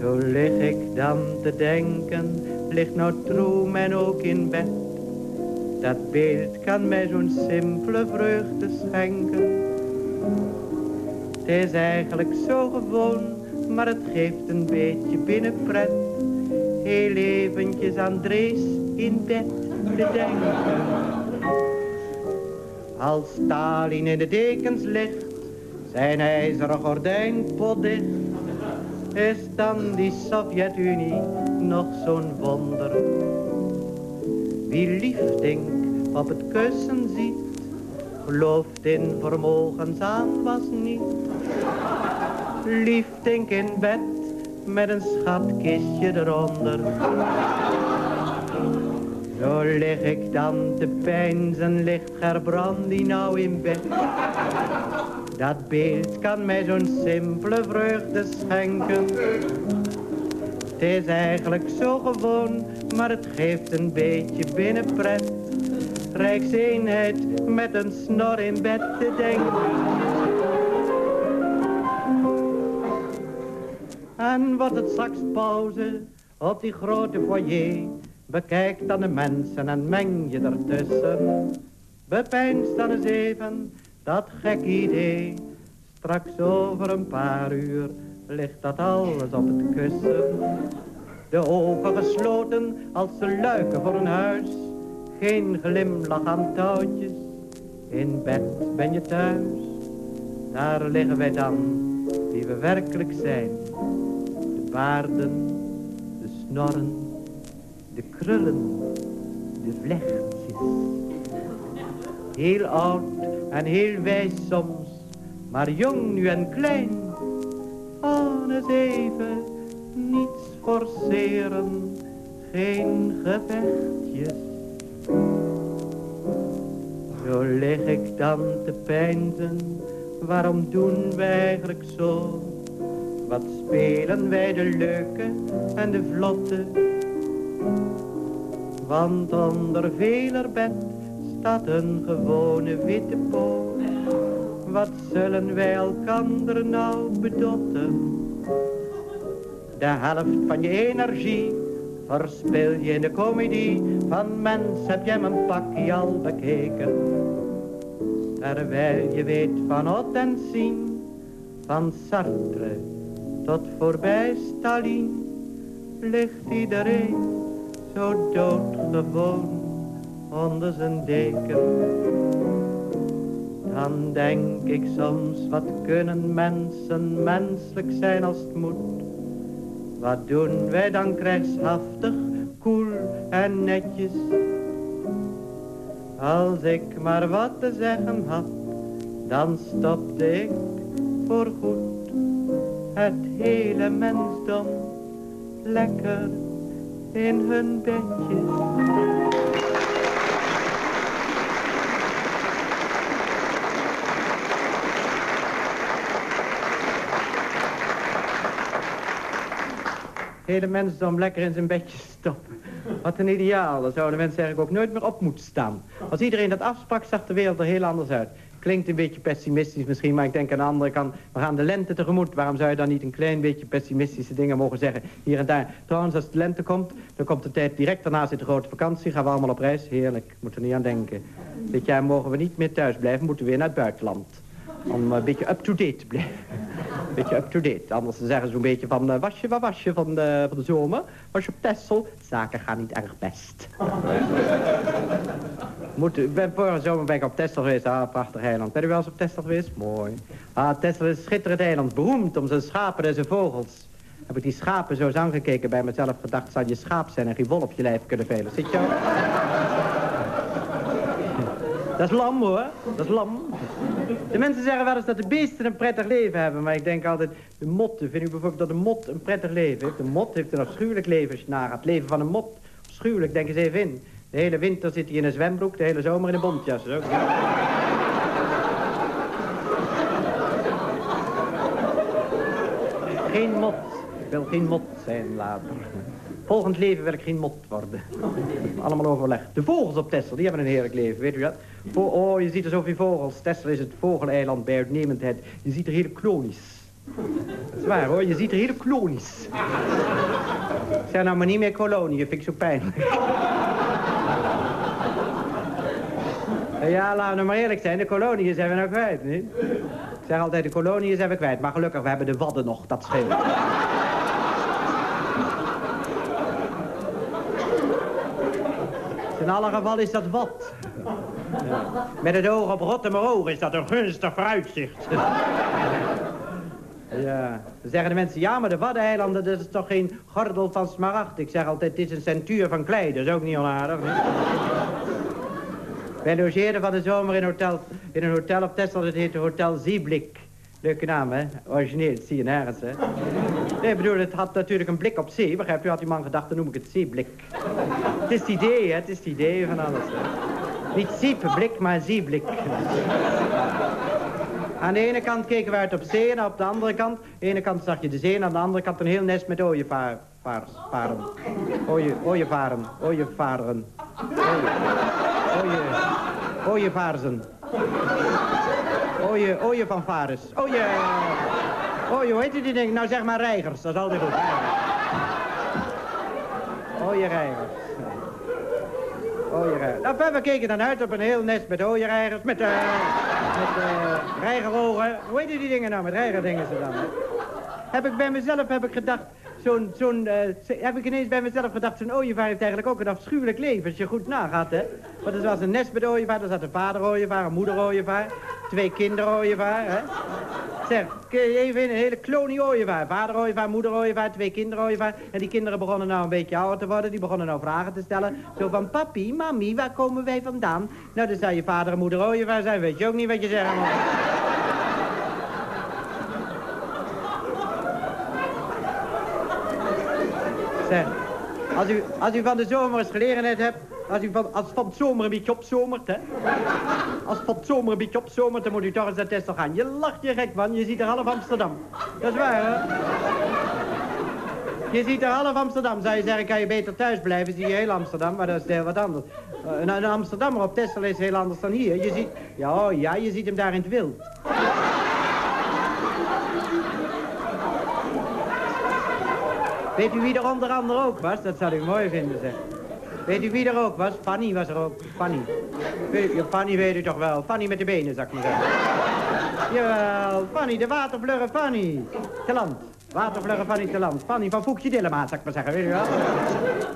Speaker 11: Zo lig ik dan te denken, ligt nou troem en ook in bed. Dat beeld kan mij zo'n simpele vreugde schenken. Het is eigenlijk zo gewoon, maar het geeft een beetje binnenpret. Heel eventjes Andrees in bed te denken. Als Stalin in de dekens ligt, zijn ijzeren gordijn potdicht is dan die Sovjet-Unie nog zo'n wonder. Wie liefdink op het kussen ziet, gelooft in vermogens aan was niet. Liefdink in bed met een schatkistje eronder. Zo lig ik dan te pijnzen, ligt Gerbrandi nou in bed. Dat beeld kan mij zo'n simpele vreugde schenken. Het is eigenlijk zo gewoon, maar het geeft een beetje binnenpret. Rijkseenheid met een snor in bed te denken. En wat het straks pauze op die grote foyer. Bekijk dan de mensen en meng je ertussen. Bepijns dan eens even dat gek idee. Straks over een paar uur ligt dat alles op het kussen. De ogen gesloten als de luiken voor een huis. Geen glimlach aan touwtjes, in bed ben je thuis. Daar liggen wij dan, wie we werkelijk zijn. De baarden, de snorren, de krullen, de vlechtjes. Heel oud en heel wijs soms, maar jong nu en klein. Eens even, niets forceren, geen gevechtjes. Zo lig ik dan te peinzen, waarom doen wij eigenlijk zo? Wat spelen wij de leuke en de vlotte? Want onder veler bed staat een gewone witte poot. Wat zullen wij elkander nou bedotten? De helft van je energie verspil je in de komedie. Van mens heb jij mijn pakje al bekeken. Terwijl je weet van Ot en Sien, van Sartre tot voorbij Stalin, ligt iedereen zo doodgewoon onder zijn deken. Dan denk ik soms, wat kunnen mensen menselijk zijn als het moet. Wat doen wij dan krijgshaftig, koel en netjes. Als ik maar wat te zeggen had, dan stopte ik voorgoed het hele mensdom lekker in hun bedjes. hele mensdom lekker in zijn bedje stoppen. Wat een ideaal. Daar zouden mensen eigenlijk ook nooit meer op moeten staan. Als iedereen dat afsprak, zag de wereld er heel anders uit. Klinkt een beetje pessimistisch misschien, maar ik denk aan de andere kant... we gaan de lente tegemoet. Waarom zou je dan niet een klein beetje pessimistische dingen mogen zeggen? Hier en daar. Trouwens, als de lente komt, dan komt de tijd direct daarna zit de grote vakantie. Gaan we allemaal op reis. Heerlijk, moeten er niet aan denken. Dit jaar mogen we niet meer thuis blijven, moeten we weer naar het buitenland. Om een beetje up-to-date te blijven. Een beetje up-to-date. Anders zeggen ze een beetje van... Uh, was je, waar was je van de, van de zomer? Was je op Texel? Zaken gaan niet erg best. Moet, ik ben vorige zomer ben ik op Texel geweest. Ah, prachtig eiland. Ben u wel eens op Texel geweest? Mooi. Ah, Texel is een schitterend eiland. Beroemd om zijn schapen en zijn vogels. Heb ik die schapen zo eens aangekeken bij mezelf gedacht... zou je schaap zijn en geen wol op je lijf kunnen velen. Zit je? [laughs] Dat is lam hoor, dat is lam. De mensen zeggen wel eens dat de beesten een prettig leven hebben. Maar ik denk altijd, de motten. Vind u bijvoorbeeld dat een mot een prettig leven heeft? Een mot heeft een afschuwelijk leven als je. Het leven van een mot, afschuwelijk, denk eens even in. De hele winter zit hij in een zwembroek, de hele zomer in een bontjas. Ook. Geen mot. Ik wil geen mot zijn later. Volgend leven wil ik geen mot worden. Allemaal overleg. De vogels op Texel, die hebben een heerlijk leven, weet u dat? oh, je ziet er zoveel vogels. Texel is het vogeleiland bij uitnemendheid. Je ziet er hele klonisch. Dat is waar hoor, je ziet er hele klonisch. Zeg nou maar niet meer kolonie, vind ik zo pijnlijk. Ja, laten we maar eerlijk zijn, de koloniën zijn we nou kwijt, niet? Ik zeg altijd, de koloniën zijn we kwijt. Maar gelukkig, we hebben de wadden nog, dat scheelt. In alle geval is dat wat. Ja. Met het oog op Rottemeroog is dat een gunstig vooruitzicht. [laughs] Ja, dan zeggen de mensen, ja, maar de Waddeneilanden, dat is toch geen gordel van smaragd. Ik zeg altijd, het is een centuur van klei, dat is ook niet onaardig. Wij logeerden van de zomer in, hotel, in een hotel op Texel, dat heette Hotel Zieblik. Leuke naam, hè? Origineel, zie je nergens, hè? Nee, ik bedoel, het had natuurlijk een blik op zee. Begrijp u, had die man gedacht, dan noem ik het zeeblik. Het is het idee, hè? Het is het idee van alles, hè? Niet ziepblik, maar zieblik. Aan de ene kant keken we uit op zee en op de andere kant... Aan de ene kant zag je de zee en aan de andere kant een heel nest met ooievaren. Ooie, ooievaren, ooievaren. Ooie, ooievaarzen. Ooie, ooie van Vares. Ooie, ooie, hoe heet u die ding? Nou zeg maar reigers, dat is altijd goed. Ooie reigers. Ooiereigers. Nou, we keken dan uit op een heel nest met ooiereigers, met... Uh, Met uh, reigerogen. Hoe heet die dingen nou? Met reigerdingen ze dan? Heb ik bij mezelf heb ik gedacht... Zo'n, zo'n, uh, heb ik ineens bij mezelf gedacht, zo'n ooievaar heeft eigenlijk ook een afschuwelijk leven, als je goed nagaat, hè. Want er was een nest de ooievaar, er zat een vader ooievaar, een moeder ooievaar, twee kinderen ooievaar, hè. Zeg, even een hele klonie ooievaar, vader ooievaar, moeder ooievaar, twee kinderen ooievaar. En die kinderen begonnen nou een beetje ouder te worden, die begonnen nou vragen te stellen. Zo van, papi, mami, waar komen wij vandaan? Nou, dan zou je vader en moeder ooievaar zijn, weet je ook niet wat je zegt. Zeg, als u, u van de zomer eens gelegenheid hebt, als u van, als van het zomer een beetje opzomert, hè. Als van het zomer een beetje opzomert, dan moet u toch eens naar Tesla gaan. Je lacht je gek van, je ziet er half Amsterdam. Dat is waar, hè. Je ziet er half Amsterdam. Zou je zeggen, kan je beter thuis blijven, zie je heel Amsterdam, maar dat is heel wat anders. Een, een Amsterdammer op Tesla is heel anders dan hier. Je ziet, ja, oh, ja, je ziet hem daar in het wild. Weet u wie er onder andere ook was? Dat zou ik mooi vinden, zeg. Weet u wie er ook was? Fanny was er ook. Fanny. Weet je, Fanny weet u toch wel. Fanny met de benen, zou ik maar zeggen. Jawel, Fanny, de watervlugge Fanny. Te land. Watervlugge Fanny te land. Fanny van Foekje Dillema, zou ik maar zeggen, weet u wel.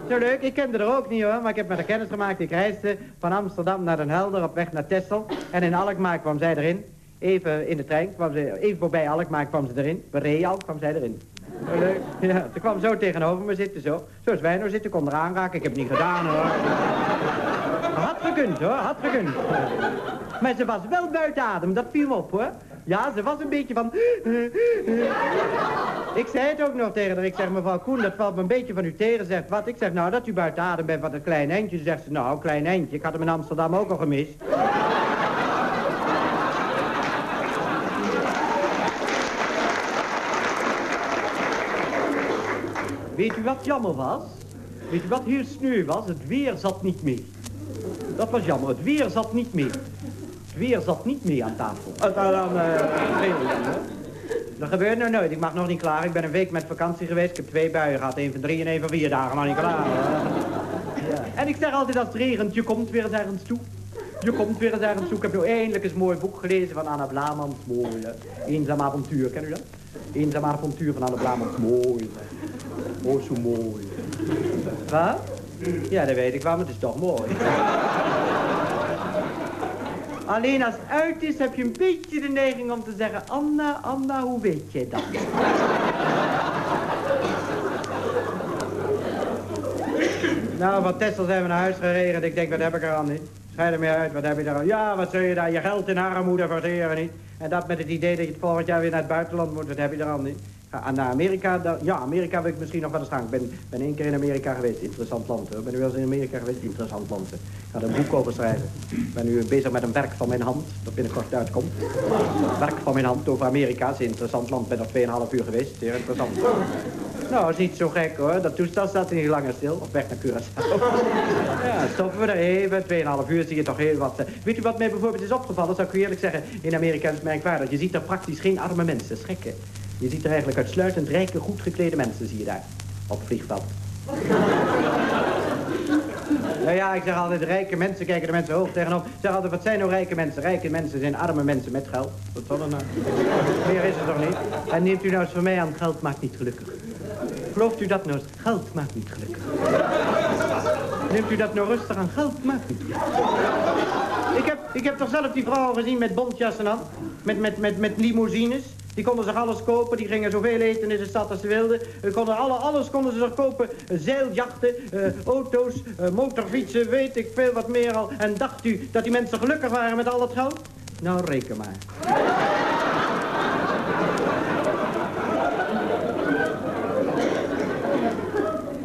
Speaker 11: Zo leuk, ik kende er ook niet hoor, maar ik heb met haar kennis gemaakt. Ik reisde van Amsterdam naar Den Helder op weg naar Texel. En in Alkmaar kwam zij erin. Even in de trein, kwam ze, even voorbij Alkmaar kwam ze erin. Bij Real kwam zij erin. Leuk. Ja, ze kwam zo tegenover me zitten, zo. Zoals wij nou zitten, kon eraan raken. Ik heb het niet gedaan, hoor. Had gekund, hoor. Had gekund. Maar ze was wel buiten adem, dat viel op, hoor. Ja, ze was een beetje van... ik zei het ook nog tegen haar. Ik zeg, mevrouw Koen, dat valt me een beetje van u tegen. Zegt, wat? Ik zeg, nou, dat u buiten adem bent van een klein eindje. Zegt ze, nou, klein eindje. Ik had hem in Amsterdam ook al gemist. Weet u wat jammer was? Weet u wat heel sneu was? Het weer zat niet mee. Dat was jammer, het weer zat niet mee. Het weer zat niet mee aan tafel. Uh, aan, uh, dat gebeurt nou nooit. Ik mag nog niet klaar. Ik ben een week met vakantie geweest. Ik heb twee buien gehad. één van drie en één van vier dagen. Nog niet klaar. Ja. En ik zeg altijd als het regent, je komt weer eens ergens toe. Je komt weer eens ergens toe. Ik heb nu eindelijk eens een mooi boek gelezen van Anna Blamans. Mooi, Eenzaam avontuur. Ken u dat? Eenzaam avontuur van Anna Blamans. Mooi. Oh, zo mooi. Wat? Ja, dat weet ik wel, maar het is toch mooi. Alleen als het uit is, heb je een beetje de neiging om te zeggen... Anna, Anna, hoe weet jij dat? nou, van Tessel zijn we naar huis gereden. Ik denk, wat heb ik er aan niet? Schijt er mee uit, wat heb je daar aan? Ja, wat zul je daar? Je geld in armoede verteren niet. En dat met het idee dat je het volgend jaar weer naar het buitenland moet. Wat heb je er aan niet? Aan naar Amerika, dan, ja, Amerika wil ik misschien nog wel eens gaan. Ik ben, ben één keer in Amerika geweest, interessant land. Hoor. Ben u wel eens in Amerika geweest, interessant land. Ik ga er een boek over schrijven. Ik ben nu bezig met een werk van mijn hand, dat binnenkort uitkomt. Een werk van mijn hand over Amerika, interessant land. Ik ben er 2,5 uur geweest, zeer interessant. Nou, is niet zo gek hoor. Dat toestel staat niet langer stil. Op weg naar Curaçao. ja, stoppen we er even. 2,5 uur zie je toch heel wat. Weet u wat mij bijvoorbeeld is opgevallen? Zou ik u eerlijk zeggen. In Amerika is het merkwaardig. Je ziet er praktisch geen arme mensen. Schrikken. Je ziet er eigenlijk uitsluitend rijke, goed geklede mensen, zie je daar. Op het vliegveld. [laughs] nou ja, ik zeg altijd, rijke mensen kijken de mensen hoog tegenop. Ik zeg altijd, wat zijn nou rijke mensen? Rijke mensen zijn arme mensen met geld. Wat zal er nou? Meer is het toch niet? En neemt u nou eens van mij aan, geld maakt niet gelukkig. Gelooft u dat nou eens? Geld maakt niet gelukkig. Neemt u dat nou rustig aan? Geld maakt niet Ik heb, ik heb toch zelf die vrouwen gezien met bontjassen aan? Met, met, met, met limousines? Die konden zich alles kopen, die gingen zoveel eten in de stad als ze wilden. Konden alle, alles konden ze zich kopen. Zeiljachten, uh, auto's, motorfietsen, weet ik veel wat meer al. En dacht u dat die mensen gelukkig waren met al dat geld? Nou, reken maar.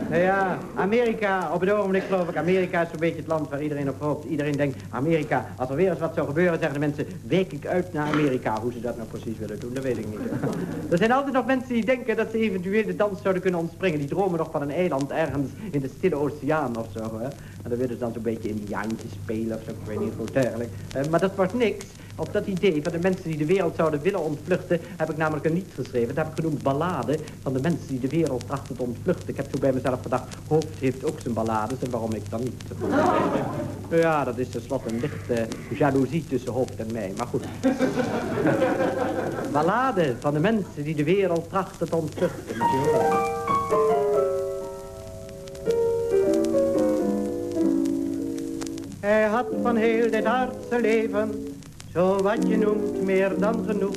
Speaker 11: Nou ja, Amerika, op het ogenblik geloof ik, Amerika is zo'n beetje het land waar iedereen op hoopt. Iedereen denkt, Amerika, als er weer eens wat zou gebeuren, zeggen de mensen, wijk ik uit naar Amerika. Hoe ze dat nou precies willen doen, dat weet ik niet. [laughs] er zijn altijd nog mensen die denken dat ze eventueel de dans zouden kunnen ontspringen. Die dromen nog van een eiland ergens in de stille oceaan of zo. Hè? En dan willen ze dan zo'n beetje indiaantjes spelen of zo, ik weet niet hoe dergelijk. Uh, maar dat wordt niks. Op dat idee van de mensen die de wereld zouden willen ontvluchten... heb ik namelijk een lied geschreven. Dat heb ik genoemd Ballade van de mensen die de wereld trachten te ontvluchten. Ik heb zo bij mezelf gedacht, hoofd heeft ook zijn ballades... en waarom ik dan niet? [laughs] Ja, dat is tenslotte een lichte jaloezie tussen hoofd en mij. Maar goed. [laughs] Ballade van de mensen die de wereld trachten te ontvluchten. Hij had van heel dit aardse leven, zo wat je noemt, meer dan genoeg.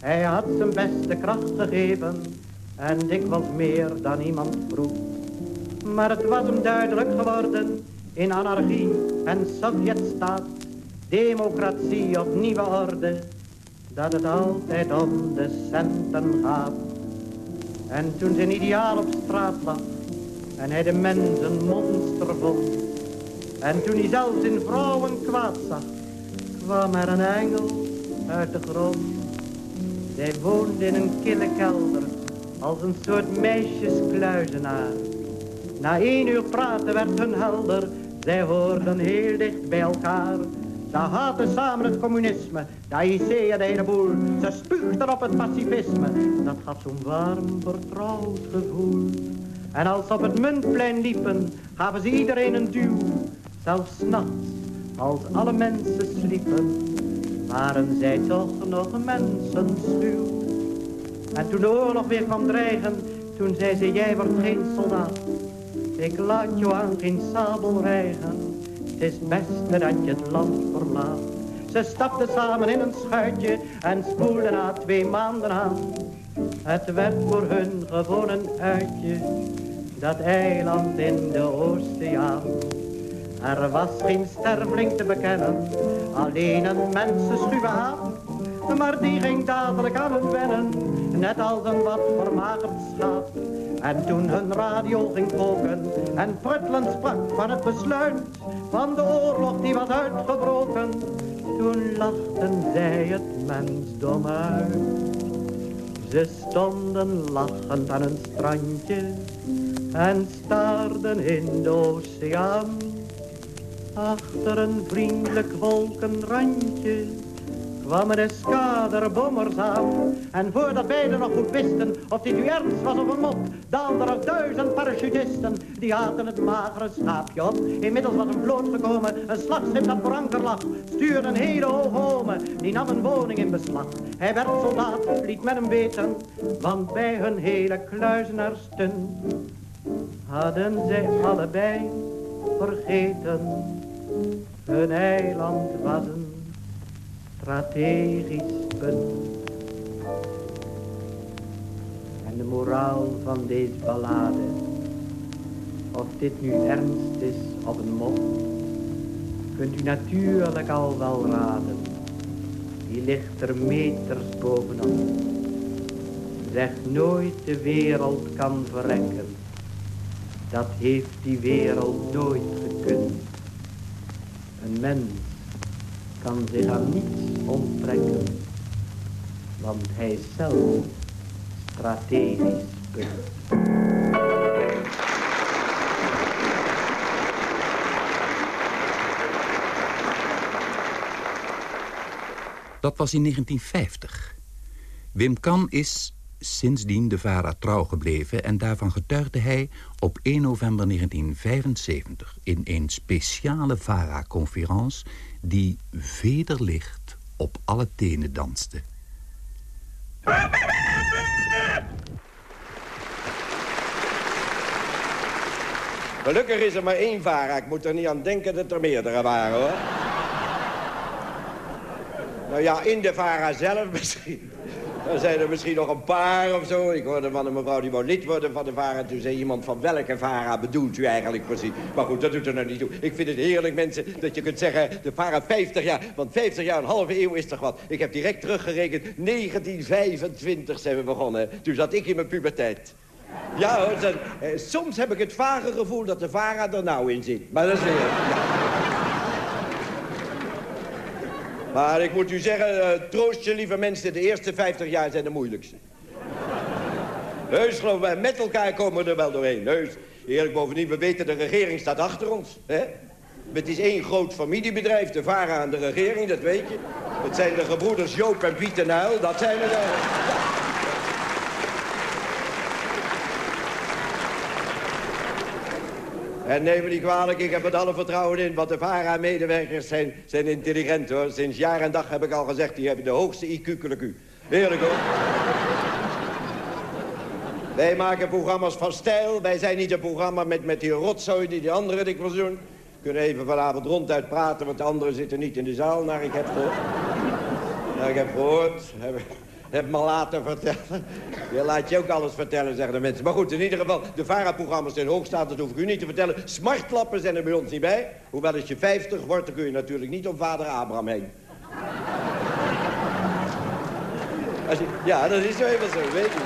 Speaker 11: Hij had zijn beste kracht gegeven, en dikwijls meer dan iemand vroeg. Maar het was hem duidelijk geworden, in anarchie en Sovjetstaat, democratie of nieuwe orde, dat het altijd om de centen gaat. En toen zijn ideaal op straat lag, en hij de mens een monster vond, en toen hij zelfs in vrouwen kwaad zag, kwam er een engel uit de grond. Zij woonde in een kille kelder, als een soort meisjeskluizenaar. Na één uur praten werd hun helder, zij hoorden heel dicht bij elkaar. Ze haatten samen het communisme, de IC en de hele boel. Ze spuugden op het pacifisme, dat gaf zo'n warm, vertrouwd gevoel. En als ze op het muntplein liepen, gaven ze iedereen een duw. Zelfs nachts, als alle mensen sliepen, waren zij toch nog mensen schuw. En toen de oorlog weer kwam dreigen, toen zei ze, jij wordt geen soldaat. Ik laat jou aan geen sabel rijgen, het is beste dat je het land verlaat. Ze stapten samen in een schuitje en spoelden na twee maanden aan. Het werd voor hun gewoon een uitje, dat eiland in de Oceaan. Er was geen sterveling te bekennen, alleen een mensenschuwe haat. Maar die ging dadelijk aan het wennen, net als een wat vermagerd schaap. En toen hun radio ging koken en pruttelend sprak van het besluit van de oorlog die was uitgebroken. Toen lachten zij het mensdom uit. Ze stonden lachend aan een strandje en staarden in de oceaan. Achter een vriendelijk wolkenrandje kwam een eskader bommers aan. En voordat beiden nog goed wisten of dit nu ernst was of een mop, daalden er duizend parachutisten. Die haten het magere schaapje op. Inmiddels was een vloot gekomen, een slagschip dat voor anker lag. Stuurde een hele hoge home, die nam een woning in beslag. Hij werd soldaat, liet men hem weten, want bij hun hele kluizenaarstunt hadden zij allebei vergeten. Hun eiland was een strategisch punt. En de moraal van deze ballade, of dit nu ernst is of een mop, kunt u natuurlijk al wel raden. Die ligt er meters bovenop. Zeg nooit de wereld kan verrekken. Dat heeft die wereld nooit gekund. Een mens kan zich aan niets onttrekken, want hij zelf strategisch punt.
Speaker 5: Dat was in 1950. Wim Kan is sindsdien de VARA trouw gebleven... en daarvan getuigde hij op 1 november 1975... in een speciale VARA-conferentie die vederlicht op alle tenen danste.
Speaker 18: Gelukkig is er maar één VARA. Ik moet er niet aan denken dat er meerdere waren, hoor. nou ja, in de VARA zelf misschien. Dan zijn er misschien nog een paar of zo. Ik hoorde van een mevrouw die wou lid worden van de VARA. Toen zei iemand van welke VARA bedoelt u eigenlijk precies? Maar goed, dat doet er nou niet toe. Ik vind het heerlijk, mensen, dat je kunt zeggen... de VARA 50 jaar. Want 50 jaar, een halve eeuw is toch wat. Ik heb direct teruggerekend. 1925 zijn we begonnen. Toen zat ik in mijn puberteit. Ja hoor, eh, soms heb ik het vage gevoel dat de VARA er nou in zit. Maar dat is weer... Ja. Maar ik moet u zeggen, uh, troost je lieve mensen, de eerste 50 jaar zijn de moeilijkste. Heus, geloof mij, met elkaar komen we er wel doorheen. Heus, eerlijk bovendien, we weten, de regering staat achter ons. Hè? Het is één groot familiebedrijf, de varen aan de regering, dat weet je. Het zijn de gebroeders Joop en Piet Nuil. Dat zijn er. En neem me niet kwalijk, ik heb er alle vertrouwen in. Want de VARA-medewerkers zijn, zijn intelligent, hoor. Sinds jaar en dag heb ik al gezegd, die hebben de hoogste IQ-culecu. Heerlijk, hoor. Wij maken programma's van stijl. Wij zijn niet een programma met, met die rotzooi die de anderen dikwijls doen. We kunnen even vanavond ronduit praten, want de anderen zitten niet in de zaal, naar ik heb gehoord. Naar ik heb gehoord. Heb, me laten vertellen. Je laat je ook alles vertellen, zeggen de mensen. Maar goed, in ieder geval, de VARA-programma's zijn hoog staan, dat hoef ik u niet te vertellen. Smartlappen zijn er bij ons niet bij. Hoewel als je 50 wordt, dan kun je natuurlijk niet om vader Abraham heen. Als je, ja, dat is zo even zo, weet je.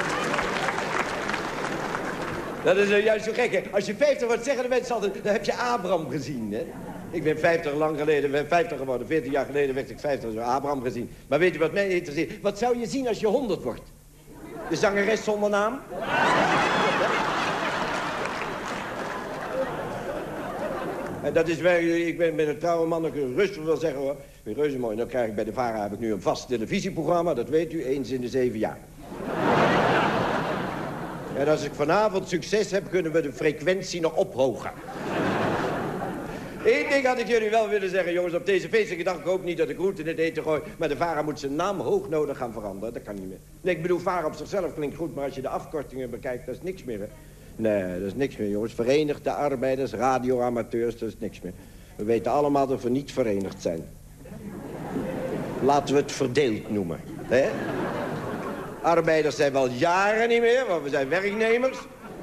Speaker 18: Dat is juist zo gek, hè? Als je 50 wordt, zeggen de mensen altijd... dan heb je Abraham gezien, hè? Ik ben 50 lang geleden, ben 50 geworden. 14 jaar geleden werd ik 50, zo Abraham gezien. Maar weet je wat mij interesseert? Wat zou je zien als je 100 wordt? De zangeres zonder naam? [laughs] En dat is waar, ik ben met een trouwe man, ik rustig wil zeggen hoor. Ben reuze mooi. Dan krijg ik bij de VARA heb ik nu een vast televisieprogramma, dat weet u, eens in de zeven jaar. [laughs] En als ik vanavond succes heb, kunnen we de frequentie nog ophogen. Eén ding had ik jullie wel willen zeggen, jongens, op deze feestelijke dag. Ik hoop niet dat ik roet in het eten gooi. Maar de VARA moet zijn naam hoognodig gaan veranderen. Dat kan niet meer. Nee, ik bedoel, VARA op zichzelf klinkt goed, maar als je de afkortingen bekijkt, dat is niks meer. Nee, dat is niks meer, jongens. Verenigde arbeiders, radioamateurs, dat is niks meer. We weten allemaal dat we niet verenigd zijn. Laten we het verdeeld noemen, hè? Arbeiders zijn wel jaren niet meer, want we zijn werknemers.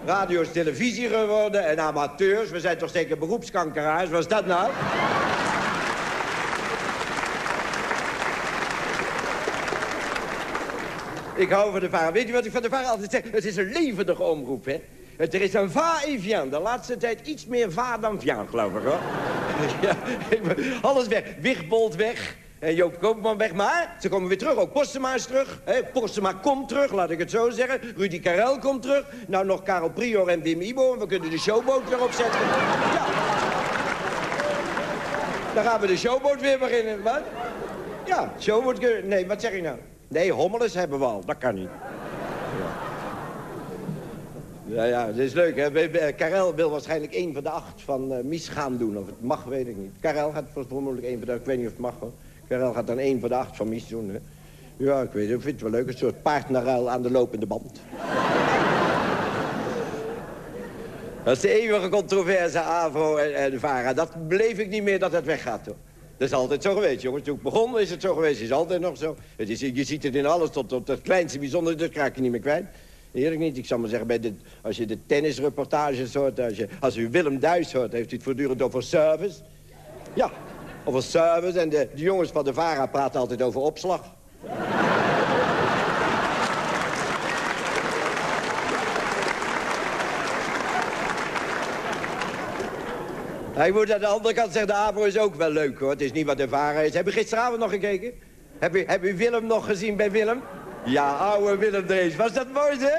Speaker 18: Radio is televisie geworden en amateurs. We zijn toch zeker beroepskankeraars. Wat is dat nou? Ik hou van de VARA. Weet je wat ik van de VARA altijd zeg? Het is een levendige omroep, hè? Er is een va-et-vient. De laatste tijd iets meer va dan vient, geloof ik, hoor. [laughs] ja, alles weg. Wigbold weg. En Joop Koopman weg. Maar ze komen weer terug. Ook Postema is terug. Hè? Postema komt terug, laat ik het zo zeggen. Rudy Karel komt terug. Nou, nog Karel Prior en Wim Ibo. En we kunnen de showboot weer opzetten. Ja. Dan gaan we de showboot weer beginnen. Wat? Ja, showboot... Nee, wat zeg je nou? Nee, hommeles hebben we al. Dat kan niet. Ja, ja, dat is leuk, hè. We- Karel wil waarschijnlijk één van de acht van eh, Mies gaan doen. Of het mag, weet ik niet. Karel gaat vermoedelijk één van de... Ik weet niet of het mag, hoor. Karel gaat dan één van de acht van Mies doen, hè. Ja, ik weet het. Ik vind het wel leuk. Een soort paardnaruil aan de lopende band. Dat is de eeuwige controverse, AVRO en, VARA. Dat beleef ik niet meer dat het weggaat, hoor. Dat is altijd zo geweest, jongens. Toen ik begon is het zo geweest. Is altijd nog zo. Het is, je ziet het in alles, tot, tot het kleinste bijzonder. Dat raak je niet meer kwijt. Eerlijk niet. Ik zal maar zeggen, bij als je de tennisreportages hoort... Als, je, als u Willem Duis hoort, heeft u het voortdurend over service. Ja, over service. En de, jongens van de VARA praten altijd over opslag. Ik moet aan de andere kant zeggen, de AVRO is ook wel leuk, hoor. Het is niet wat de VARA is. Heb je gisteravond nog gekeken? Heb u, heb Willem nog gezien bij Willem? Ja, oude Willem Drees. Was dat mooi, hè?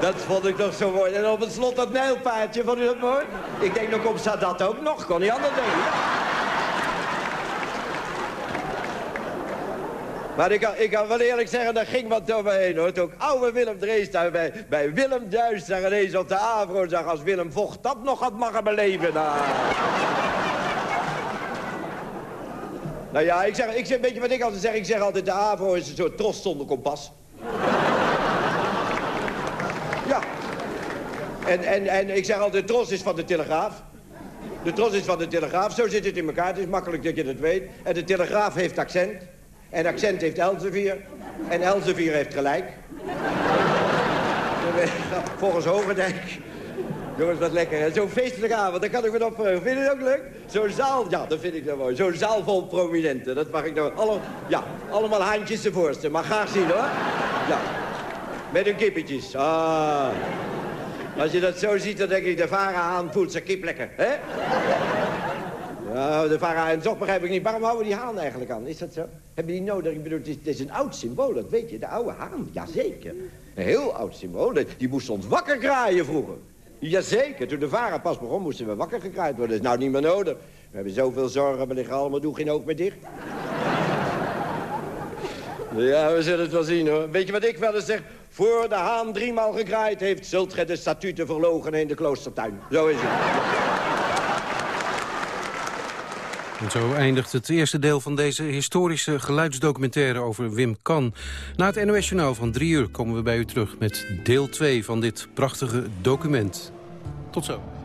Speaker 18: Dat vond ik toch zo mooi. En op het slot dat nijlpaardje, vond u dat mooi? Ik denk, nog komt Sadat ook nog. Kon niet anders denken. Maar ik kan, ik wel eerlijk zeggen, daar ging wat overheen, hoor. Ik oude Willem Drees bij, bij Willem Duis daar ineens op de Avro zag... als Willem Vocht dat nog had mogen beleven. Nou, nou ja, ik zeg, ik zeg, weet je wat ik altijd zeg? Ik zeg altijd, de Avro is een soort tros zonder kompas. Ja. En, en, en ik zeg altijd, Tros is van de Telegraaf. De Tros is van de Telegraaf. Zo zit het in elkaar. Het is makkelijk dat je dat weet. En de Telegraaf heeft accent. En accent heeft Elsevier. En Elsevier heeft gelijk. [laughs] Volgens Hogendijk. Jongens, wat lekker. Zo'n feestelijke avond, daar kan ik me op. Vind je het ook leuk? Zo'n zaal, ja, dat vind ik nou mooi. Zo'n zaal vol prominenten, dat mag ik nou... Alle, ja, allemaal handjes de voorste. Maar graag zien, hoor. Ja. Met hun kippetjes. Ah. Als je dat zo ziet, dan denk ik, de vara aan voelt zijn kip lekker? Ja, de vara en begrijp ik niet. Waarom houden die haan eigenlijk aan? Is dat zo? Hebben die nodig? Ik bedoel, het is, een oud symbool, dat weet je. De oude haan, jazeker. Een heel oud symbool. Die- moest ons wakker kraaien vroeger. Jazeker, toen de vara pas begon, moesten we wakker gekraaid worden. Dat is nou niet meer nodig. We hebben zoveel zorgen, we liggen allemaal doe geen oog meer dicht. [laughs] Ja, we zullen het wel zien, hoor. Weet je wat ik wel eens zeg? Voor de haan driemaal gegraaid heeft, zult gij de statuten verlogen in de kloostertuin. Zo is het.
Speaker 4: Zo eindigt het eerste deel van deze historische geluidsdocumentaire over Wim Kan. Na het NOS Journaal van drie uur komen we bij u terug met deel 2 van dit prachtige document. Tot zo.